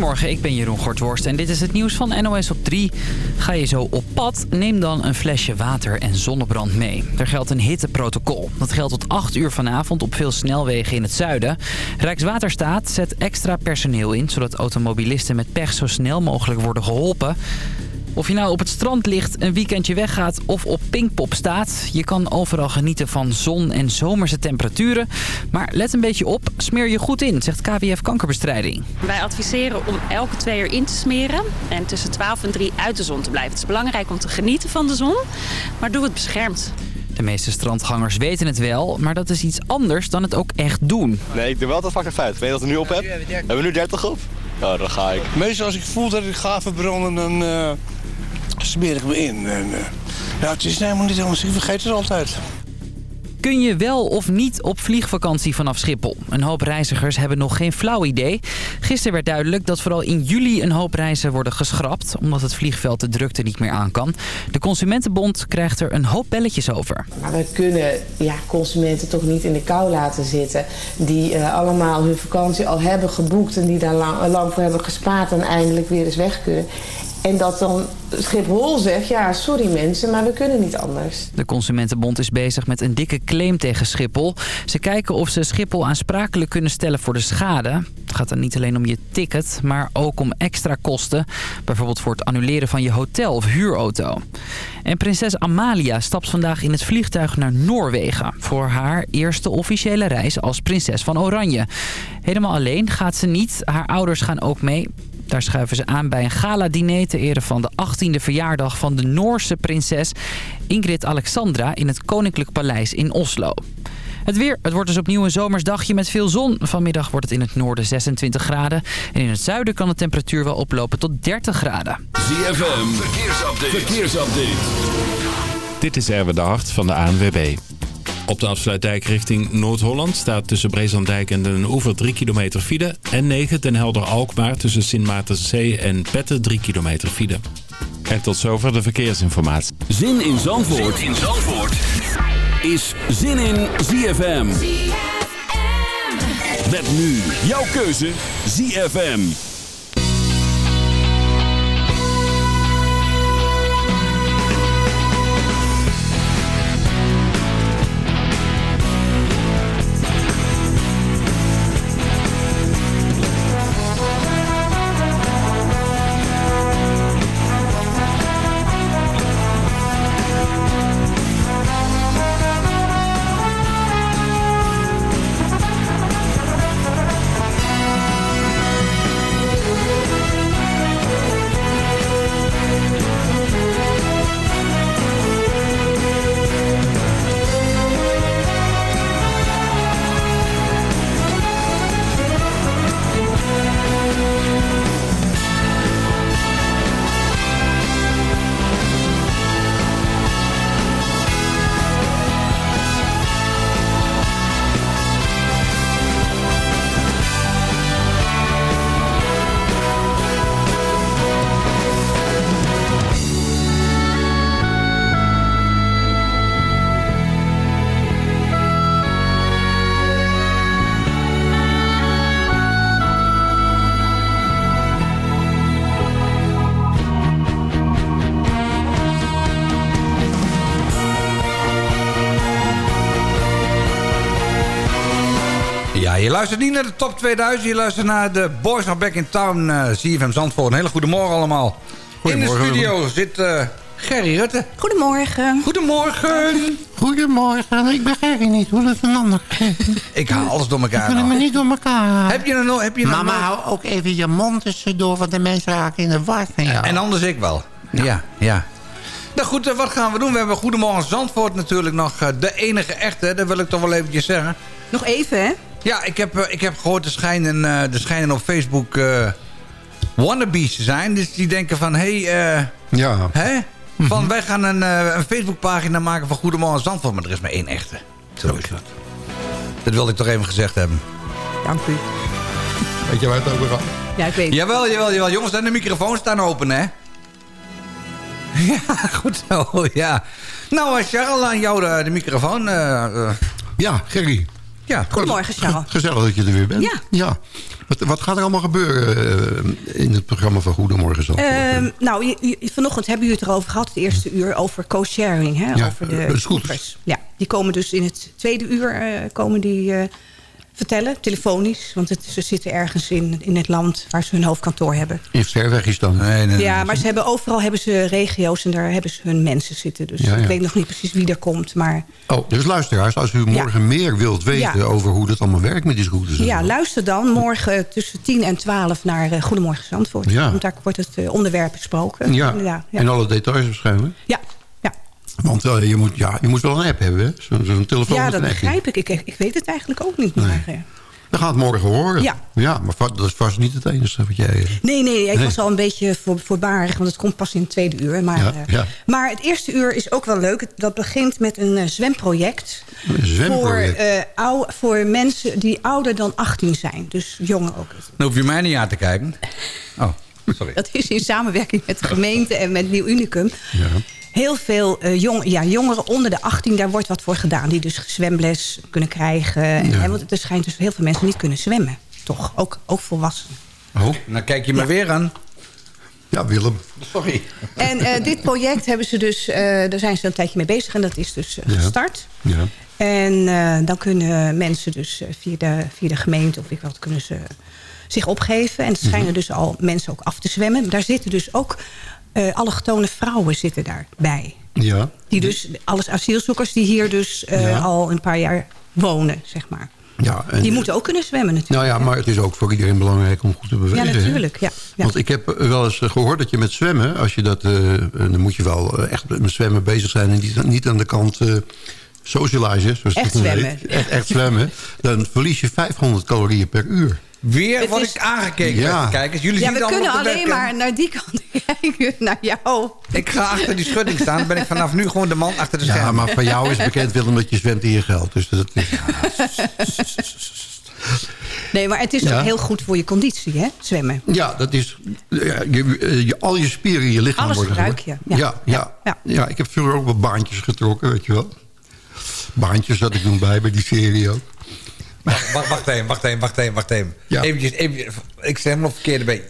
Goedemorgen, ik ben Jeroen Gortworst en dit is het nieuws van NOS op 3. Ga je zo op pad, neem dan een flesje water en zonnebrand mee. Er geldt een hitteprotocol. Dat geldt tot 8 uur vanavond op veel snelwegen in het zuiden. Rijkswaterstaat zet extra personeel in... zodat automobilisten met pech zo snel mogelijk worden geholpen. Of je nou op het strand ligt, een weekendje weggaat of op Pinkpop staat... je kan overal genieten van zon en zomerse temperaturen. Maar let een beetje op, smeer je goed in, zegt KWF Kankerbestrijding. Wij adviseren om elke twee uur in te smeren en tussen 12 en 3 uit de zon te blijven. Het is belangrijk om te genieten van de zon, maar doe het beschermd. De meeste strandgangers weten het wel, maar dat is iets anders dan het ook echt doen. Nee, ik doe wel dat factor 50. Weet je wat we nu op hebben? Hebben we nu 30 op? Ja, dan ga ik. Meestal als ik voel dat ik ga verbranden, dan uh, smeer ik me in. En, uh, ja, het is helemaal niet anders. Ik vergeet het altijd. Kun je wel of niet op vliegvakantie vanaf Schiphol? Een hoop reizigers hebben nog geen flauw idee. Gisteren werd duidelijk dat vooral in juli een hoop reizen worden geschrapt... omdat het vliegveld de drukte niet meer aan kan. De Consumentenbond krijgt er een hoop belletjes over. Maar we kunnen ja, consumenten toch niet in de kou laten zitten... die uh, allemaal hun vakantie al hebben geboekt... en die daar lang, lang voor hebben gespaard en eindelijk weer eens weg kunnen... En dat dan Schiphol zegt, ja, sorry mensen, maar we kunnen niet anders. De Consumentenbond is bezig met een dikke claim tegen Schiphol. Ze kijken of ze Schiphol aansprakelijk kunnen stellen voor de schade. Het gaat dan niet alleen om je ticket, maar ook om extra kosten. Bijvoorbeeld voor het annuleren van je hotel of huurauto. En prinses Amalia stapt vandaag in het vliegtuig naar Noorwegen... voor haar eerste officiële reis als prinses van Oranje. Helemaal alleen gaat ze niet. Haar ouders gaan ook mee. Daar schuiven ze aan bij een gala-diner ter ere van de 18e verjaardag van de Noorse prinses Ingrid Alexandra in het Koninklijk Paleis in Oslo. Het weer, het wordt dus opnieuw een zomersdagje met veel zon. Vanmiddag wordt het in het noorden 26 graden. En in het zuiden kan de temperatuur wel oplopen tot 30 graden. ZFM, verkeersupdate. verkeersupdate. Dit is Erwin de Hart van de ANWB. Op de afsluitdijk richting Noord-Holland staat tussen Brezandijk en Den Oever 3 kilometer file. En 9 Den Helder-Alkmaar tussen Sint Maartenszee en Petten 3 kilometer file. En tot zover de verkeersinformatie. Zin in Zandvoort, zin in Zandvoort. is Zin in ZFM. ZFM. Met nu jouw keuze ZFM. Luistert niet naar de top 2000. Je luistert naar de Boys of Back in Town. Uh, CFM Zandvoort. Een hele goede morgen allemaal. In de studio zit uh, Gerry Rutte. Goedemorgen. Goedemorgen. Goedemorgen. Ik ben Gerry niet. Hoe is een ander Ik haal alles door elkaar. Ik wil me niet door elkaar Heb je er nog... Heb je Mama, hou ook even je mond tussendoor. Want de mensen raken in de war van jou. En anders ik wel. Ja, ja. Nou goed, uh, wat gaan we doen? We hebben Goedemorgen Zandvoort natuurlijk nog. de enige echte. Dat wil ik toch wel eventjes zeggen. Nog even, hè? Ja, ik heb, ik heb gehoord, er schijnen, er schijnen op Facebook uh, wannabes te zijn. Dus die denken van, hé, hey, uh, ja. hè? Van, wij gaan een, uh, een Facebookpagina maken van Goedemorgen Zandvoort. Maar er is maar één echte. Zo is dat. Dat wilde ik toch even gezegd hebben. Dank u. Weet je waar het over gaat? Ja, ik weet Jawel, jawel, jawel. Jongens, de microfoons staan open, hè? Ja, goed zo, ja. Nou, Charles, aan jou de, de microfoon. ja, Gerry. Ja. Goedemorgen, Charles. Gezellig dat je er weer bent. Ja. ja. Wat, wat gaat er allemaal gebeuren eh, in het programma van Goedemorgen Zandvoort? Ehm, nou, je- je- vanochtend hebben jullie het erover gehad, het eerste uur, over co-sharing. Ja, over de, de scooters. Ja, die komen dus in het tweede uur eh, komen die, eh, vertellen, telefonisch. Want het, ze zitten ergens in, in het land waar ze hun hoofdkantoor hebben. In ver weg is dan? Nee, nee, Ja, maar ze hebben, overal hebben ze regio's en daar hebben ze hun mensen zitten. Dus Ja, ja. ik weet nog niet precies wie er komt. Maar Oh, dus luisteraars, als u morgen meer wilt weten Ja. over hoe dat allemaal werkt met die scooters. ja, luister dan morgen tussen 10 en 12 naar eh, Goedemorgen Zandvoort. Ja. Want daar wordt het eh, onderwerp besproken. Ja, en alle details waarschijnlijk. Ja. Want eh, je, moet, ja, je moet wel een app hebben, hè? Zo- Zo'n telefoon ja dat begrijp ik. ik. Ik weet het eigenlijk ook niet. Maar, eh, We gaan het morgen horen. Ja. ja maar dat is vast niet het enige wat jij... eh, Nee, nee, ik Nee. was al een beetje voor, voorbarig, want het komt pas in het tweede uur. Maar, Ja, eh, ja. maar het eerste uur is ook wel leuk. Dat begint met een zwemproject. Een zwemproject. Voor, eh, ou- voor mensen die ouder dan 18 zijn. Dus jonger ook. Dan hoef je mij niet aan te kijken. Oh, sorry. Dat is in samenwerking met de gemeente en met Nieuw Unicum. Ja. Heel veel eh, jong, ja, jongeren onder de 18, daar wordt wat voor gedaan. Die dus zwemles kunnen krijgen. En, hè, want er schijnt dus heel veel mensen niet kunnen zwemmen. Toch, ook, ook volwassenen. Oh, Dan kijk je me weer aan. ja, Willem. Sorry. En eh, dit project hebben ze dus, eh, daar zijn ze een tijdje mee bezig. En dat is dus Ja. gestart. Ja. En eh, dan kunnen mensen dus via, de, via de gemeente of ik wat kunnen ze zich opgeven. En het schijnen dus al mensen ook af te zwemmen. Daar zitten dus ook eh allochtone vrouwen zitten daarbij. Ja. Die dus, alles asielzoekers die hier dus eh, Ja. al een paar jaar wonen, zeg maar. ja en, Die moeten ook kunnen zwemmen natuurlijk. Nou ja, maar het is ook voor iedereen belangrijk om goed te bewegen. Ja, natuurlijk. Ja, ja. Want ik heb wel eens eh, gehoord dat je met zwemmen... als je dat, eh, dan moet je wel echt met zwemmen bezig zijn... en niet, niet aan de kant eh socializen. Zoals Echt zwemmen. echt zwemmen. Dan verlies je 500 calorieën per uur. Weer Het word is- ik aangekeken, Ja. kijkers. Jullie ja, zien we kunnen alleen webcam. maar naar die kant kijken, naar jou. Ik ga achter die schutting staan. Dan ben ik vanaf nu gewoon de man achter de schermen. Ja, maar van jou is bekend, Willem, dat je zwemt in je geld. Dus dat is... Nee, maar het is Ja. ook heel goed voor je conditie, hè, zwemmen. Ja, dat is... Ja, je, eh, je, al je spieren in je lichaam Alles worden... gebruik je, Ja. ja. Ja, ja, Ja. ja. ik heb vroeger ook wel baantjes getrokken, weet je wel. Baantjes zat ik toen bij, bij die serie ook. Wacht, wacht, wacht even, wacht even, wacht even, wacht even. Ja. Eventjes, eventjes, ik zeg hem nog verkeerde been.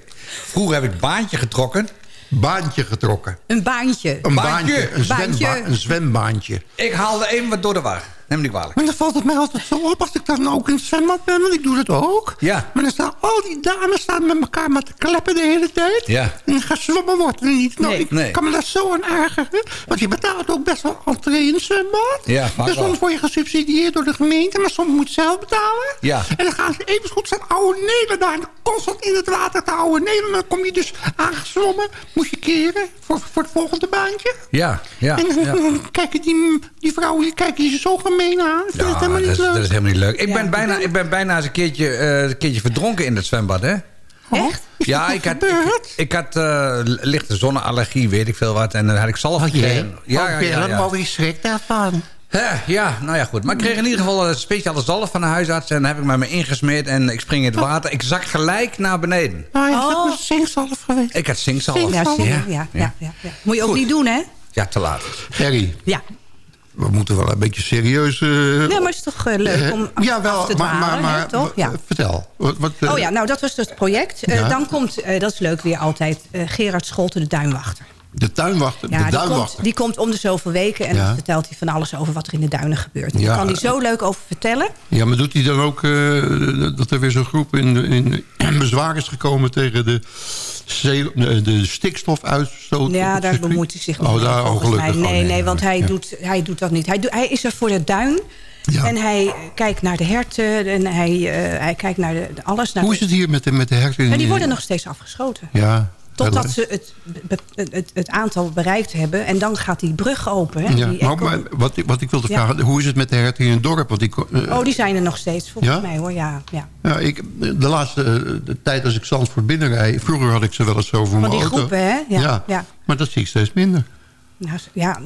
Vroeger heb ik baantje getrokken. Baantje getrokken. Een baantje. Een Baantje. baantje, een, Baantje. zwemba een zwembaantje. Ik haalde even wat door de war. Neem me niet kwalijk. Maar dan valt het mij altijd zo op als ik dan ook in het zwembad ben, want ik doe dat ook. Ja. Maar dan staan al die dames staan met elkaar met te kleppen de hele tijd. Ja. En gezwommen wordt er niet. Nou, Nee. ik Nee. kan me daar zo aan ergeren. Want je betaalt ook best wel entree in het zwembad. Ja, vaak Dus soms word je gesubsidieerd door de gemeente, maar soms moet je zelf betalen. Ja. En dan gaan ze even goed staan oude nelen daar constant in het water te oude nelen. Dan kom je dus aangezwommen, moet je keren voor, voor het volgende baantje. Ja, ja. en dan, ja. dan kijken die, die vrouwen die kijken je zo gemeen aan. Ik vind het Ja, helemaal dat, niet is, leuk. dat is helemaal niet leuk. Ik, Ja. ben, bijna, ik ben bijna eens een keertje, eh, een keertje verdronken in het zwembad, hè? Echt? Ja, ik had, ik, ik had eh, lichte zonneallergie, weet ik veel wat. En dan had ik zalf gekregen. Ja, ja, ja, ja. schrikt daarvan? Hè, ja, nou ja, goed. Maar ik kreeg in ieder geval een speciale zalf van de huisarts. En dan heb ik mij me ingesmeerd en ik spring in het water. Ik zak gelijk naar beneden. Nou, je Oh. hebt een zinkzalf geweest. Ik had zinkzalf. Ja, je. Ja, Ja, ja, ja. ja, ja. Moet je ook Goed. niet doen, hè? Ja, te laat. Gerry, Ja. We moeten wel een beetje serieus... eh, Nee, maar het is toch eh, leuk om af, ja, wel, te maar, maar, hè, maar toch? Ja. w- vertel. Wat, wat, eh, Oh ja, nou dat was dus het project. Eh, Ja. Dan komt, eh, dat is leuk weer altijd, eh, Gerard Scholten, de duinwachter. De tuinwachter, Ja, de die, duinwachter. komt, die komt om de zoveel weken en Ja. dan vertelt hij van alles over wat er in de duinen gebeurt. Ja. Daar kan hij zo leuk over vertellen. Ja, maar doet hij dan ook eh, dat er weer zo'n groep in, in bezwaar is gekomen tegen de, de, de stikstofuitstoot? Ja, daar bemoeit hij zich niet Oh, mee, daar, oh, gelukkig. Nee, Oh, nee, want hij, ja. doet, hij doet dat niet. Hij, doet, hij is er voor de duin. Ja. En hij eh, kijkt naar de herten en hij, eh, hij kijkt naar de, alles. Naar Hoe is het hier met de, met de herten? Ja, die worden nog steeds afgeschoten. Ja. Totdat ze het, het, het aantal bereikt hebben. En dan gaat die brug open. Hè? Ja, Die maar, wat, ik- wat ik wilde Ja. vragen, hoe is het met de herten in het dorp? Want ik, eh, Oh, die zijn er nog steeds, volgens Ja? mij hoor. Ja, ja. ja, ik, de laatste eh, de tijd als ik Zandvoort binnenrijd... vroeger had ik ze wel eens zo voor Van mijn die auto. groepen, hè? Ja, ja. maar dat zie ik steeds minder. Nou, ja,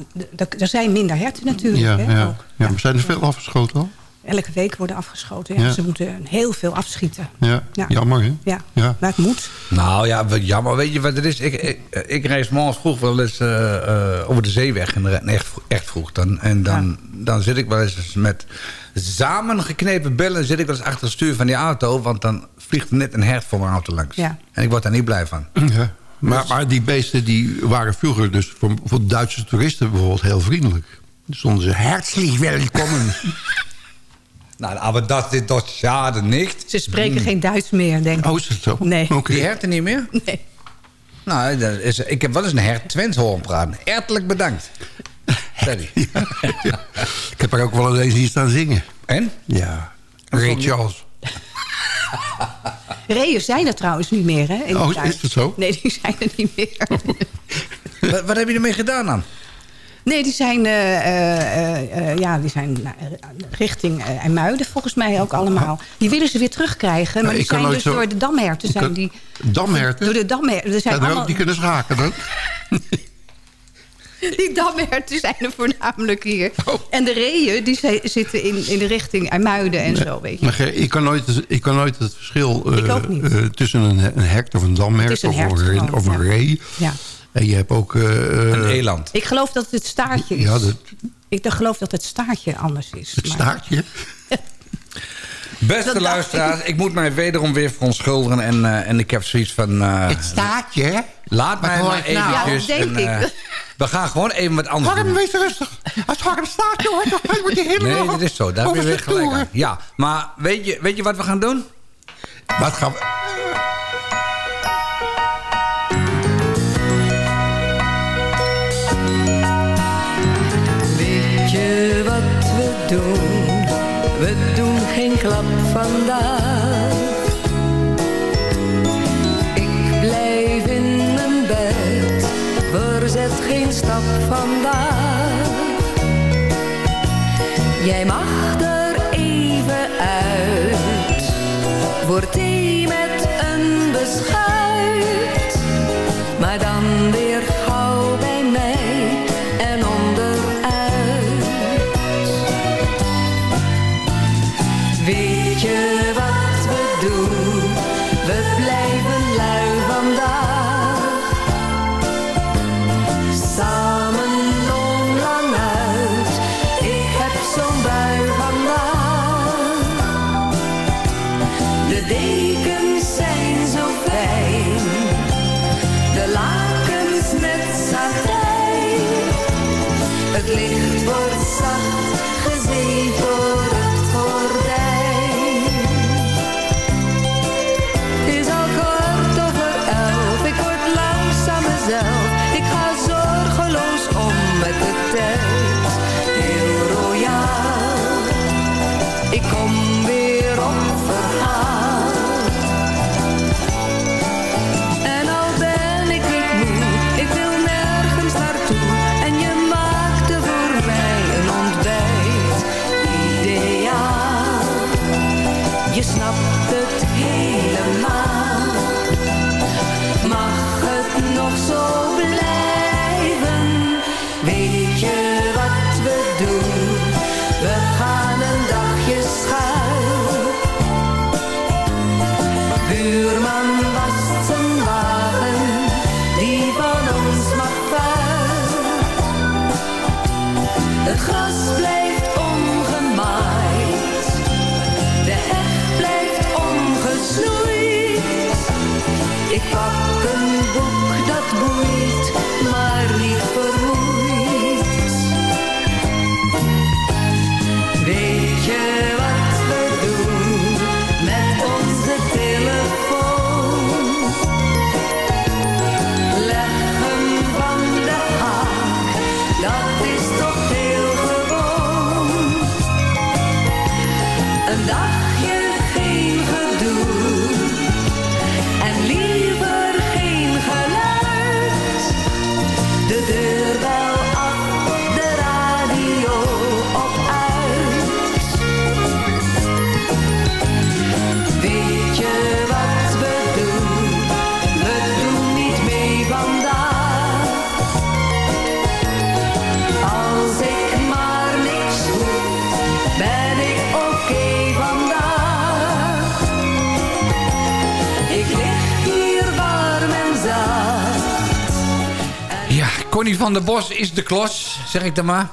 er zijn minder herten natuurlijk. Ja, hè, ja. ook. ja, maar zijn er veel afgeschoten al? Elke week worden afgeschoten. Ja, Ze moeten heel veel afschieten. Ja, jammer hè? Ja. ja, maar het moet. Nou ja, jammer. Weet je wat het is? Ik, ik, ik reis morgens vroeg wel eens uh, over de zeeweg. En echt, echt vroeg. Dan, en dan, dan zit ik wel eens met samengeknepen billen... zit ik wel eens achter het stuur van die auto. Want dan vliegt er net een hert voor mijn auto langs. Ja. En ik word daar niet blij van. Ja. Maar, maar die beesten die waren vroeger dus voor, voor Duitse toeristen bijvoorbeeld heel vriendelijk. Dus stonden ze herzlich welkom. nou, maar dat is toch schade niet. Ze spreken geen Duits meer, denk ik. Oh, is het zo? Nee. Die herten niet meer? Nee. Nou, dat is, ik heb wel eens een hert Twents horen praten. Hartelijk bedankt. Sorry. Ik heb er ook wel eens hier staan zingen. En? Ja. Ray Charles. Reeën zijn er trouwens niet meer, hè? oh, is het zo? Nee, die zijn er niet meer. wat, wat, heb je ermee gedaan dan? Nee, die zijn, uh, uh, ja, die zijn richting IJmuiden volgens mij ook allemaal. Die willen ze weer terugkrijgen. Maar die zijn dus zo... door de damherten. Zijn die, damherten? Door de damherten. Zijn allemaal... Die kunnen schaken dan? Die damherten zijn er voornamelijk hier. Oh. En de reeën die zitten in, in de richting IJmuiden en zo. Weet je. Maar ik kan, nooit, ik kan nooit het verschil uh, uh, tussen een, een hert of een damhert een of, een, of een ree. Ja. En je hebt ook... Uh, een eland. Ik geloof dat het het staartje is. Ja, dat... Ik geloof dat het staartje anders is. Het maar... staartje? Beste luisteraars, ik... ik... moet mij wederom weer verontschuldigen. En, uh, en ik heb zoiets van... Uh, het staartje, Laat mij maar eventjes... Nou, ja, denk en, uh, ik. We gaan gewoon even wat anders Harm, doen. wees rustig. Als Harm staat, hoor, dan moet je helemaal... Nee, dat is zo. Daar ben je weer gelijk aan. Ja, maar weet je, weet je wat we gaan doen? Wat gaan we... vandaag. Jij mag er even uit, voor Connie van der Bos is de klos, zeg ik dan maar.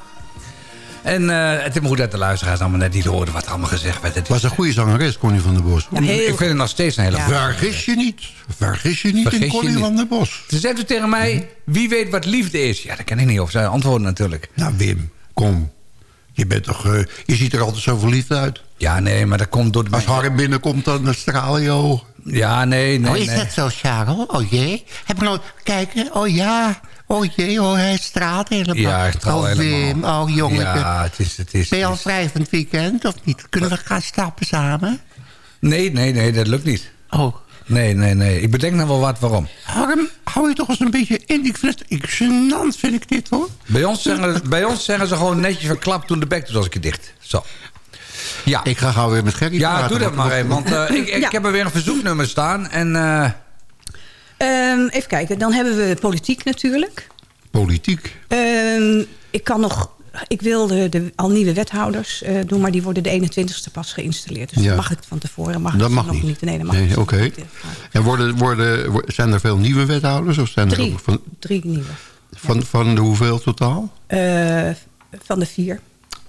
En eh, het is me goed dat de luisteraars allemaal net niet hoorden wat er allemaal gezegd werd. Het was een goede zangeres, Connie van der Bos. ik vind het nog steeds een hele ja. Vergis je niet. Vergis je niet Vergis in Connie van der Bos. Ze zegt tegen mij, wie weet wat liefde is? Ja, dat kan ik niet op zijn antwoorden natuurlijk. Nou, Wim, kom. Je, bent toch, uh, je ziet er altijd zo verliefd uit. Ja, nee, maar dat komt door... De Als Harm binnenkomt, dan stralen je ogen. Ja, nee, nee. Oh, is nee. dat zo, Charles? Oh jee. Heb ik nooit... Kijken, oh ja. Oh jee, oh, hij straalt helemaal. Ja, hij straalt oh, helemaal. Wim, oh jongen. Ja, het is... Het is ben je al vrij van het weekend, of niet? Kunnen we gaan stappen samen? Nee, nee, nee, dat lukt niet. Oh. Nee, nee, nee. Ik bedenk nog wel wat waarom. Harm, hou je toch eens een beetje in. Ik vind het ik, gênant, vind ik dit, hoor. Bij ons zeggen, bij ons zeggen ze gewoon netjes van klap toen de bek doet als ik je dicht. Zo. Ja. Ik ga gauw weer met Gerry Ja, praten. doe dat maar even. Want eh, ik, ik Ja. heb er weer een verzoeknummer staan. En eh, Ehm, even kijken, dan hebben we politiek natuurlijk. Politiek. Ehm, ik kan nog... Ik wilde de al nieuwe wethouders eh, doen, maar die worden de 21ste pas geïnstalleerd. Dus Ja. dat mag ik van tevoren. Mag Dat mag nog niet. niet. Nee, dat mag Nee, oké. En worden, worden, wo- zijn er veel nieuwe wethouders? Of zijn er Drie. ook van, Drie nieuwe. van, van de hoeveel totaal? Eh, van de vier.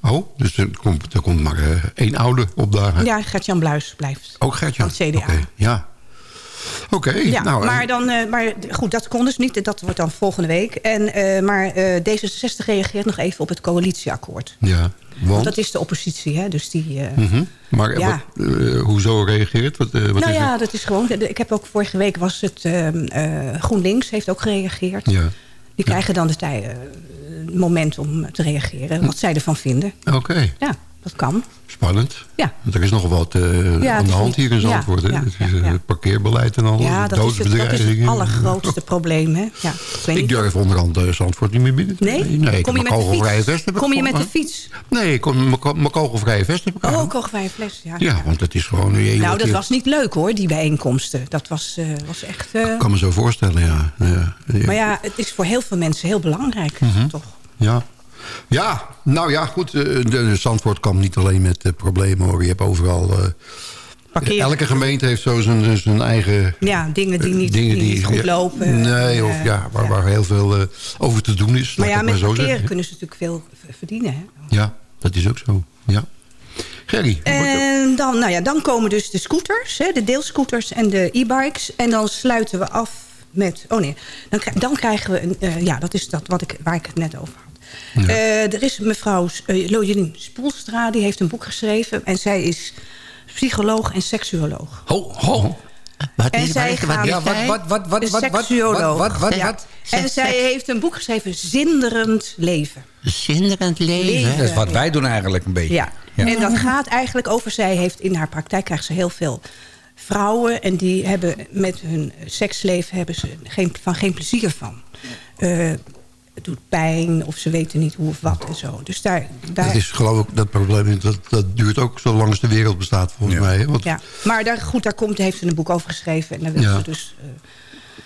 Oh, dus er komt, er komt maar eh, één oude opdagen. Ja, Gert-Jan Bluis blijft. Ook Gertjan? Van het CDA. Ja. Oké, Ja, nou... maar, en- dan, eh, maar goed, dat kon dus niet. Dat wordt dan volgende week. En, eh, maar eh, D66 reageert nog even op het coalitieakkoord. ja, Want want... dat is de oppositie, hè? Dus die... eh, Mhm. Maar Ja. wat, eh, hoezo reageert? Wat, eh, wat nou is ja, het? dat is gewoon... Ik heb ook vorige week was het... ehm, eh, GroenLinks heeft ook gereageerd. Ja. Die krijgen dan de tijd, eh, moment om te reageren. Wat zij ervan vinden. Oké, Ja, dat kan. spannend. Ja. Want er is nog wat het aan de hand hier in Zandvoort. ja, het is eh, parkeerbeleid en al. Ja, dat is, het, dat is het allergrootste probleem, hè? Ja, ik weet Ik durf onderhand eh, Zandvoort niet meer binnen te Nee? nee Kom je mijn met de kogelvrije fiets? vest heb ik Kom je met de fiets? Nee, ik kom, mijn ko- mijn kogelvrije vest heb ik aan. Oh, kogelvrije fles, ja. Ja, want het is gewoon... Je, Nou, dat was niet leuk hoor, die bijeenkomsten. Dat was, was echt... Ik kan me zo voorstellen, ja. ja, ja. Maar ja, het is voor heel veel mensen heel belangrijk, Mhm. toch? Ja. Ja, nou ja, goed. eh, De, de Zandvoort kampt niet alleen met eh, problemen hoor. Je hebt overal... eh, Parkeer. elke gemeente heeft zo zijn, zijn eigen... Ja, dingen die niet, dingen die niet goed lopen. Nee, of ja, waar, waar heel veel over te doen is. Maar ja, met zo parkeren zeggen. kunnen ze natuurlijk veel verdienen. Hè? Ja, dat is ook zo. Ja. Gerry, En dan, nou ja, dan komen dus de scooters, hè, de deelscooters en de e-bikes. En dan sluiten we af met... Oh nee, dan, dan krijgen we... Een, ja, dat is dat wat ik, waar ik het net over had. Eh, er is mevrouw uh, Spoelstra, die heeft een boek geschreven. En zij is psycholoog en seksuoloog. Ho, ho. Wat En is, zij wat, wat gaan- is Ja, wat, wat, wat, wat, Een wat, wat, wat, seksuoloog. wat, wat, Ja. wat? En zij heeft een boek geschreven, Zinderend Leven. Zinderend leven. Leven. Dat is wat wij doen eigenlijk een beetje. Ja. En dat gaat eigenlijk over... Zij heeft in haar praktijk krijgt ze heel veel vrouwen... en die hebben met hun seksleven hebben ze geen, van geen plezier van. Eh, het doet pijn of ze weten niet hoe of wat en zo. Dus daar... daar dat is geloof ik dat probleem. Dat, dat duurt ook zolang als de wereld bestaat volgens mij. Want, ja. Maar daar, goed, daar komt, heeft ze een boek over geschreven. En daar wil Ja. ze dus... eh,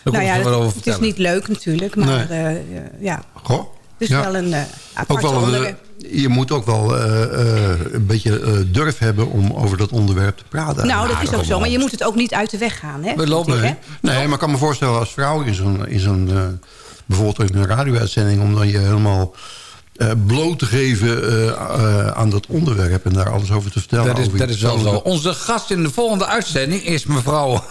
Daar nou ja, ze wel over het, het is niet leuk natuurlijk, maar eh, eh, ja. Goh, Het is ja. wel een eh ook aparte wel onderwerp. je moet ook wel eh, eh, een beetje eh, durf hebben om over dat onderwerp te praten. Nou, dat is ook zo. Maar je moet het ook niet uit de weg gaan. Hè, We lopen, hè? nee, maar ik kan me voorstellen als vrouw in zo'n... in zo'n eh, bijvoorbeeld in een radio-uitzending... om dan je helemaal eh, bloot te geven eh, eh, aan dat onderwerp... en daar alles over te vertellen. Dat is, over dat is wel zo. Onze gast in de volgende uitzending is mevrouw...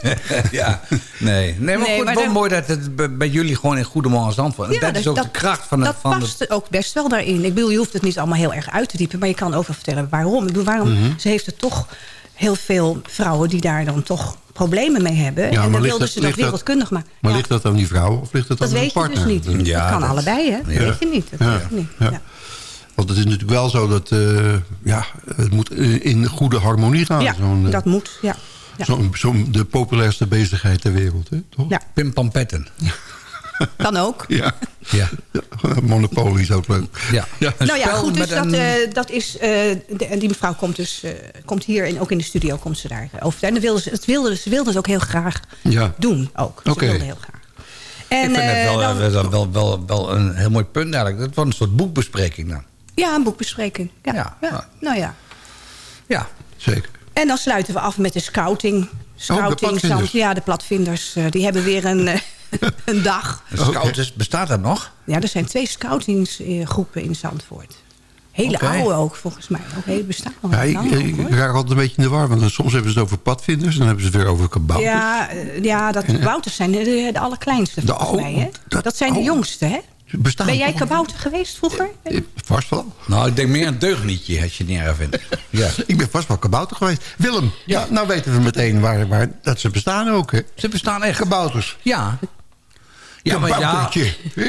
ja, nee. Nee, maar Nee, goed, maar wel dat- mooi dat het bij- jullie gewoon in goede man antwoord. Ja, dat is ook de kracht van het... Dat van past ook best wel daarin. Ik bedoel, je hoeft het niet allemaal heel erg uit te diepen... maar je kan ook wel vertellen waarom. Ik bedoel, waarom Mhm. ze heeft er toch heel veel vrouwen... die daar dan toch problemen mee hebben. Ja, en dan wilden dat- ze dat dat- wereldkundig maken. Maar Ja, ligt dat aan die vrouw of ligt dat, dat aan de weet je partner? dus niet. Ja, dat kan dat- allebei, hè? Dat Ja. weet je niet. Dat weet je niet. Want het is natuurlijk wel zo dat... eh, ja, het moet in in goede harmonie gaan. Ja, zo'n, eh, dat moet. Ja. Ja. zo'n- zo'n- de populairste bezigheid ter wereld, hè? toch? Ja. Pimpampetten. Kan ook. Ja. Ja. Monopoly is ook leuk. ja. Nou ja, goed, dus dat, een- eh, dat is... eh, de, en die mevrouw komt dus eh, komt hier en ook in de studio komt ze daar over. En wilde ze, het wilde, ze wilde het ook heel graag Ja. doen. Ook. Ze Oké. wilde heel graag. En, ik vind het eh, wel, dan- wel, wel, wel, wel, wel een heel mooi punt eigenlijk. Dat was een soort boekbespreking dan. Ja, een boekbespreking. Ja, Ja. ja. Nou ja. Ja. Zeker. En dan sluiten we af met de scouting. Scouting, platvinders. Zand- ja, de platvinders. eh, die hebben weer een, eh, een dag. Scouters, bestaat dat nog? Ja, er zijn twee scoutingsgroepen in Zandvoort. Hele Oké. oude ook, volgens mij. Ook hele bestaan al Ja, ik, raak altijd een beetje in de war. Want soms hebben ze het over padvinders. Dan hebben ze het weer over kabouters. Ja, eh, ja, dat En- kabouters zijn de, de, de allerkleinste volgens oh, mij. Hè? Dat, zijn de jongste, hè? Bestaan Ben jij kabouter geweest vroeger? Vast wel. Nou, ik denk meer een deugnietje, als je het niet erg vindt. Ja. Ik ben vast wel kabouter geweest. Willem, ja. nou weten we meteen waar, waar, dat ze bestaan ook. Hè? Ze bestaan echt. Kabouters. Ja. Ja, maar, ja,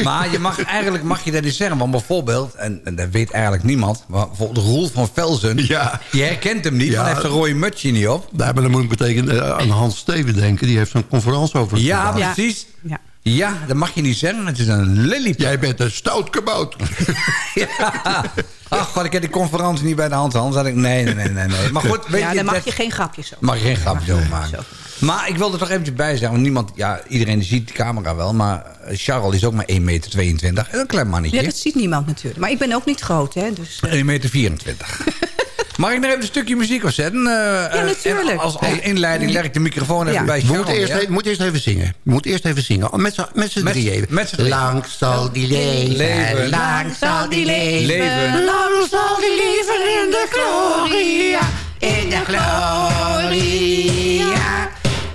maar je mag, eigenlijk mag je dat niet zeggen. Want bijvoorbeeld, en, en dat weet eigenlijk niemand... maar bijvoorbeeld Roel van Velzen... Ja. je herkent hem niet, Ja. want hij heeft een rode mutsje niet op. Daar maar dan moet ik meteen eh, aan Hans Steven denken. Die heeft zo'n conferentie over Ja, gedaan. precies. Ja. Ja, dat mag je niet zeggen. Het is een lilliput. Jij bent een stout kabouter. Ja. Ach, god, ik heb die conferentie niet bij de hand. Anders had ik... Nee, nee, nee, nee. nee. Maar goed, weet ja, je... daar mag je geen grapjes over. Mag je geen grapjes over maken. Maar ik wil er toch eventjes bij zeggen. Want niemand... Ja, iedereen ziet de camera wel. Maar eh, Charles is ook maar 1,22 meter. Dat is een klein mannetje. Ja, dat ziet niemand natuurlijk. Maar ik ben ook niet groot, hè? Dus, eh, 1,24 meter. Mag ik nog even een stukje muziek opzetten? ja, natuurlijk. Als, als inleiding leg ik de microfoon even Ja. bij We Charles. moeten eerst, ja? even, moeten eerst even zingen. We moeten eerst even zingen. Met z'n met z'n Met- drieën even. met. Lang zal die leven. Leven. Lang zal die leven. Leven. Lang zal die leven in de gloria. In de gloria.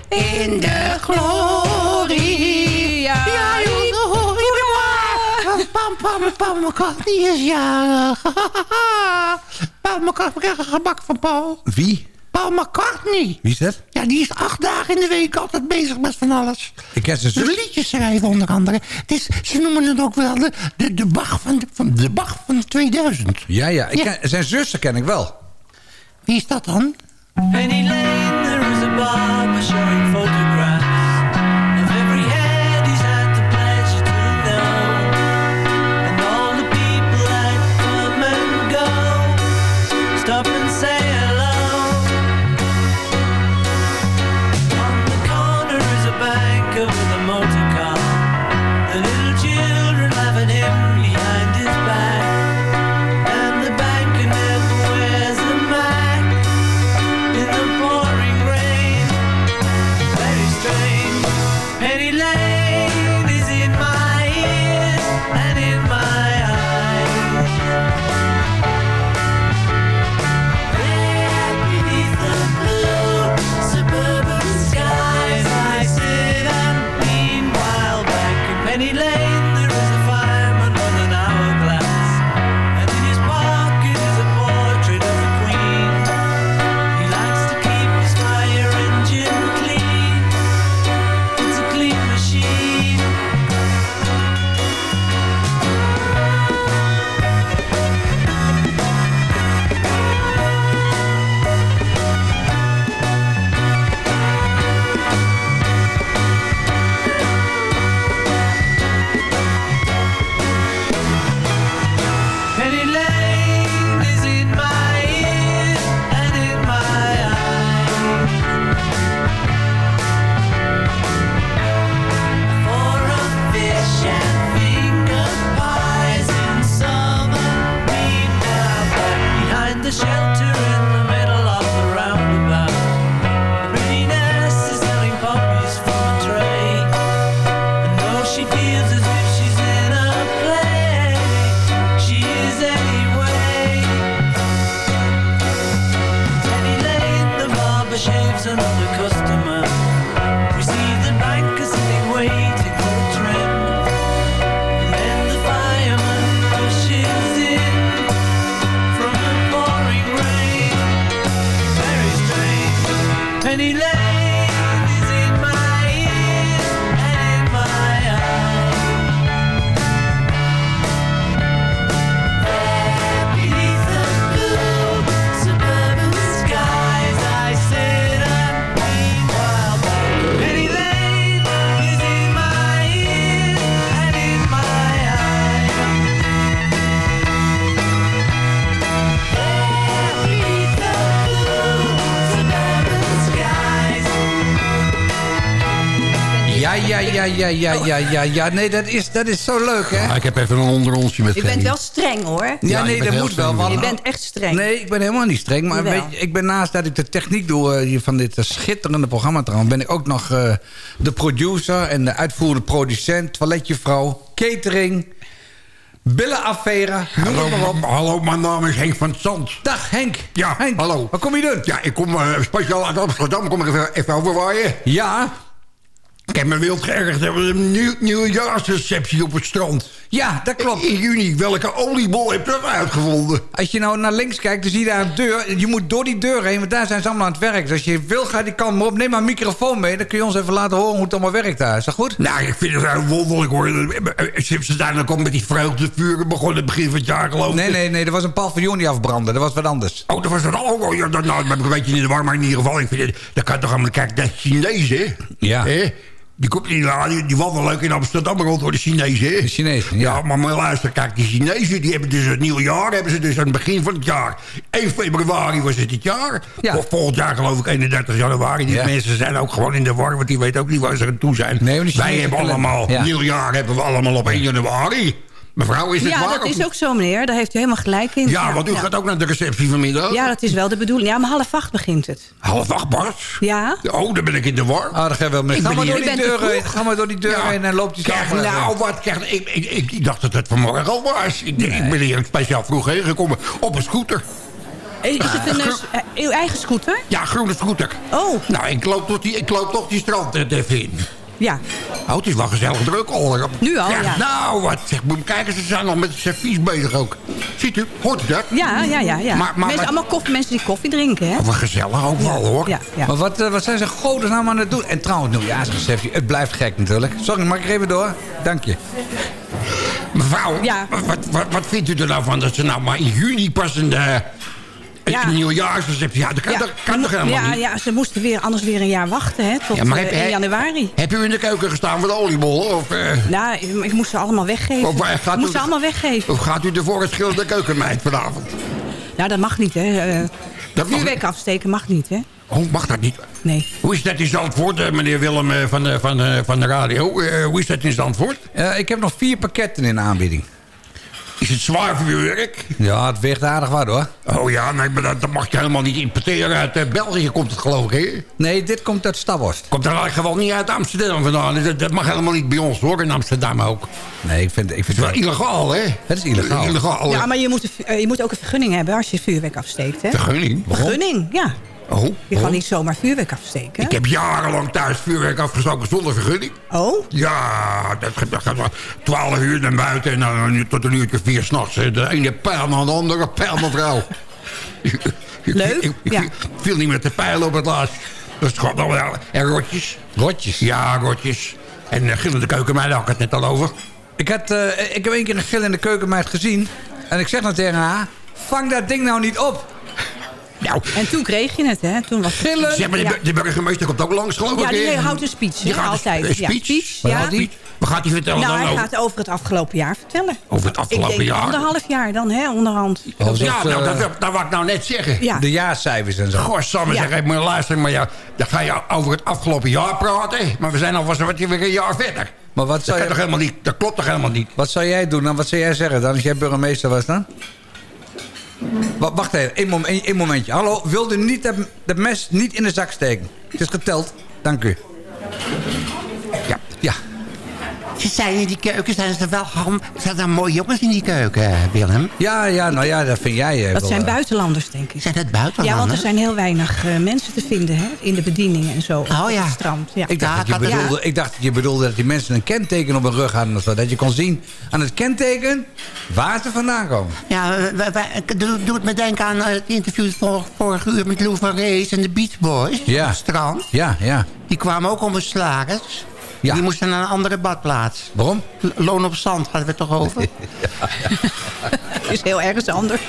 In de gloria. Ja, joh, hoor je maar. Pam, pam, pam, McCartney is jarig. Paul McCartney, we krijgen gebak van Paul. Wie? Paul McCartney. Wie is dat? Ja, die is acht dagen in de week altijd bezig met van alles. Ik ken zijn Ze zus. liedjes schrijven onder andere. Het is, ze noemen het ook wel de, de, de, Bach, van de, van de Bach van 2000. Ja, ja. Ik Ja. Ken, zijn zuster ken ik wel. Wie is dat dan? Penny Lane, Ja, ja, ja, ja, ja, ja. Nee, dat is, dat is zo leuk, hè? Ja, ik heb even een onderonsje met Je bent wel streng, hoor. Ja, Ja, nee, dat moet wel. want- Je bent echt streng. Nee, ik ben helemaal niet streng. Maar Jawel. weet je, ik ben naast dat ik de techniek doe eh, hier van dit eh, schitterende programma trouwens... ben ik ook nog eh, de producer en de uitvoerende producent... toiletjevrouw, catering, billenaffaire, noem het maar Hallo, op. hallo, mijn naam is Henk van Zand. Dag Henk. Ja, Henk, hallo. wat kom je doen? Ja, ik kom eh, speciaal uit Amsterdam. Kom ik even, even overwaaien. Ja, Ik heb me wild geërgerd. We hebben een nieuw, nieuwjaarsreceptie op het strand. ja, dat klopt. In juni. Welke oliebol heb je dat uitgevonden? Als je nou naar links kijkt, dan zie je daar een deur. Je moet door die deur heen, want daar zijn ze allemaal aan het werk. Dus als je wil, ga die kant maar op. Neem maar een microfoon mee. Dan kun je ons even laten horen hoe het allemaal werkt daar. Is dat goed? Nou, ik vind het wel wonderlijk hoor. Sinds ze daar dan met die vreugdevuren begonnen het begin van het jaar geloof ik. Nee, nee, nee. Er was een paviljoen die afbrandde. Dat was wat anders. Oh, dat was dat al. Oh, ja, dat, nou, dat ben ik een beetje in de war, maar in ieder geval, ik vind het, dat kan toch allemaal, kijk, de Chinezen, Ja. hè? Die, komt in, die, die wandelen leuk in Amsterdam rond door de Chinezen, hè? De Chinezen, ja. Ja, maar, maar luister, kijk, die Chinezen, die hebben dus het nieuwe jaar, hebben ze dus aan het begin van het jaar. 1 februari was het dit jaar. Ja. Of volgend jaar geloof ik 31 januari. Die Ja. mensen zijn ook gewoon in de war, want die weten ook niet waar ze aan toe zijn. Nee, Wij hebben allemaal, Ja. nieuw jaar hebben we allemaal op 1 januari. Mevrouw, is het Ja, waar? dat of is ook zo, meneer. Daar heeft u helemaal gelijk in. Ja, want u gaat ook naar de receptie vanmiddag. Ja, dat is wel de bedoeling. Ja, om half acht begint het. Half acht, Bart. Ja? Oh, dan ben ik in de war. Ah, dat gaat wel mee. Ik Ga ben maar, door die deur. Ga maar door die deur Ja. heen en loopt die Kijk, nou, wat, kijk, ik, ik, ik, ik dacht dat het vanmorgen al was. Ik, ik ben hier speciaal vroeg heen gekomen op een scooter. Is het een, eh, s- eh, uw eigen scooter? Ja, groene scooter. Oh, Nou, ik loop, tot die, ik loop toch die strand er even in. Ja. Oh, het is wel gezellig druk al. Nu al, ja. Nou, wat zeg, moet kijken, ze zijn nog met het servies bezig ook. Ziet u, hoort u dat? Ja, ja, ja. ja. Maar- maar- mensen, maar- allemaal koffie, mensen die koffie drinken, hè? Oh, wat gezellig ook wel, hoor. Ja, ja. Maar wat, eh, wat zijn ze godennaam aan het doen? En trouwens, nieuwjaarsreceptie. Het blijft gek natuurlijk. Sorry, mag ik even door? Dank je. Mevrouw, Ja. wat, wat, wat vindt u er nou van dat ze nou maar in juni pas een, eh, een Ja. nieuwjaarsreceptie... Ja, dat kan, Ja, dat kan toch helemaal ja, niet? ja, ze moesten weer, anders weer een jaar wachten, hè? Tot Ja, maar eh, heb- 1 heb- januari. Heb u in de keuken gestaan voor de oliebollen? Of, eh, Nou, ik, ik moest ze allemaal weggeven. Of, ik gaat moest u- ze allemaal weggeven. of gaat u ervoor het schilderde keukenmeid vanavond? Nou, dat mag niet, hè? Eh, Dat mag, vuurwerk afsteken mag niet, hè? oh, mag dat niet? Nee. Hoe is dat in Zandvoort, meneer Willem van, de, van, de, van de radio? Eh, hoe is dat in Zandvoort? Ik heb nog vier pakketten in aanbieding. Is het zwaar vuurwerk? Ja, het weegt aardig wat hoor. Oh ja, nee, maar dat, dat mag je helemaal niet importeren. Uit eh, België komt het geloof ik, hè? Nee, dit komt uit Staphorst. Komt er eigenlijk gewoon niet uit Amsterdam vandaan. Dat, dat mag helemaal niet bij ons hoor, in Amsterdam ook. Nee, ik vind, ik Het vind is wel illegaal, hè? Het is illegaal. Illegaal, Ja, maar je moet, eh, je moet ook een vergunning hebben als je vuurwerk afsteekt, hè? Vergunning? Vergunning, ja. Oh, Je oh. kan niet zomaar vuurwerk afsteken. Ik heb jarenlang thuis vuurwerk afgestoken zonder vergunning. Oh? Ja, dat, gaat- dat gaat wel 12 uur naar buiten en dan nu tot een uurtje vier s'nachts. De ene pijl naar de andere pijl mevrouw. Leuk, Ik, ik, ja. ik viel niet met de pijl op het laatst. Dat is gewoon nog wel. En rotjes. Rotjes? Ja, rotjes. En uh, gillende keukenmeid, daar had ik het net al over. Ik, had, eh, ik heb één keer een gil in de keukenmeid gezien. En ik zeg dan tegen haar... Vang dat ding nou niet op. Nou, En toen kreeg je het, hè? Toen was het Gillen. zeg maar, de, Ja. de burgemeester komt ook langs, geloof ik. Ja, die houdt een speech, Die gaat altijd. Een Ja, speech? speech, Wat ja. gaat hij- Wat gaat hij vertellen Nou, dan hij ook? gaat over het afgelopen jaar vertellen. Over het afgelopen ik denk jaar? anderhalf jaar dan, hè, onderhand. Oh, dat, ja, nou, eh, dat, dat wou ik nou net zeggen. Ja. De jaarcijfers en zo. Goh, Sam, Ja. zeg, luisteren, maar ja, dan ga je over het afgelopen jaar praten. Maar we zijn alvast wat weer een jaar verder. Maar wat Dat, zou, toch je, helemaal niet, dat klopt toch helemaal niet? wat zou jij doen dan? Wat zou jij zeggen dan als jij burgemeester was dan? Wa- Wacht even, één, mom- één- één momentje. Hallo, wilde niet het mes niet in de zak steken? Het is geteld. Dank u. Ja. Ja. Ze zijn in die keuken, zijn ze wel gewoon... Zijn er mooie jongens in die keuken, eh, Willem? Ja, ja, nou ja, dat vind jij. eh, Dat wel, zijn eh, buitenlanders, denk ik. Zijn dat Ja, buitenlanders? want er zijn heel weinig mensen te vinden hè, in de bediening en zo. Oh, op ja. het strand. Ja. Ik dacht, Ja, dat je bedoelde, ik dacht dat je bedoelde dat die mensen een kenteken op hun rug hadden. Of zo. Dat je kon zien aan het kenteken waar ze vandaan komen. Ja, wij- wij- ik doe, doe het me denken aan het interview vor, vorige uur met Lou van Rees en de Beach Boys. Ja. Op het strand. Ja, ja. Die kwamen ook onbeslagen. Ja. Die moesten naar een andere badplaats. Waarom? L- Loon op zand hadden we het toch over? is heel ergens anders.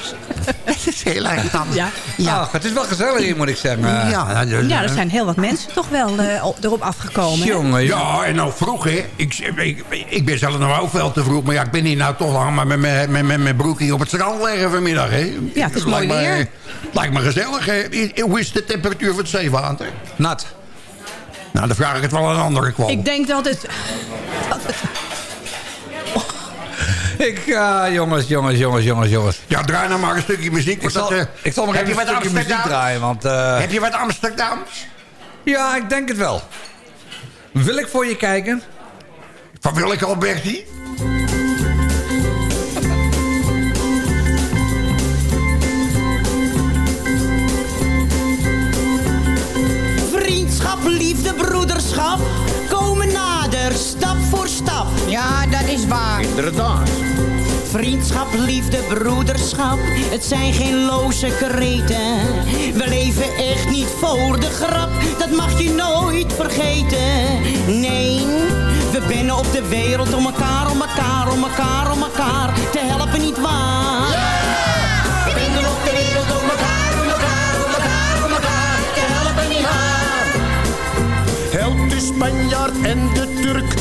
Dat is heel erg anders. Ja. Ja. Ach, het is wel gezellig hier, moet ik zeggen. Ja, Ja, er zijn heel wat mensen toch wel eh, op- erop afgekomen. Jongen. Ja, en nou vroeg, hè. Ik, ik, ik ben zelf nog ook wel te vroeg. Maar ja, ik ben hier nou toch lang maar met mijn- met- met mijn broekje op het strand liggen vanmiddag, hè. Ja, het is mooi Lijkt me- weer. Lijkt me gezellig, hè. Hoe is de temperatuur van het zeewater? Nat. Nou, dan vraag ik het wel aan een andere kwam. Ik denk dat het... Ik, ja, jongens, jongens, jongens, jongens, jongens. Ja, draai nou maar een stukje muziek. Ik zal, dat, eh, ik zal maar heb even je een stukje muziek draaien, want... eh, Heb je wat Amsterdams? Ja, ik denk het wel. Wil ik voor je kijken? Van welke Alberti? Inderdaad. Vriendschap, liefde, broederschap, het zijn geen loze kreten. We leven echt niet voor de grap, dat mag je nooit vergeten. Nee, we binnen op de wereld om elkaar, om elkaar, om elkaar, om elkaar te helpen, niet waar? We binnen op de wereld om elkaar, om elkaar, om elkaar, om elkaar te helpen, niet waar? Helpt de Spanjaard en de Turk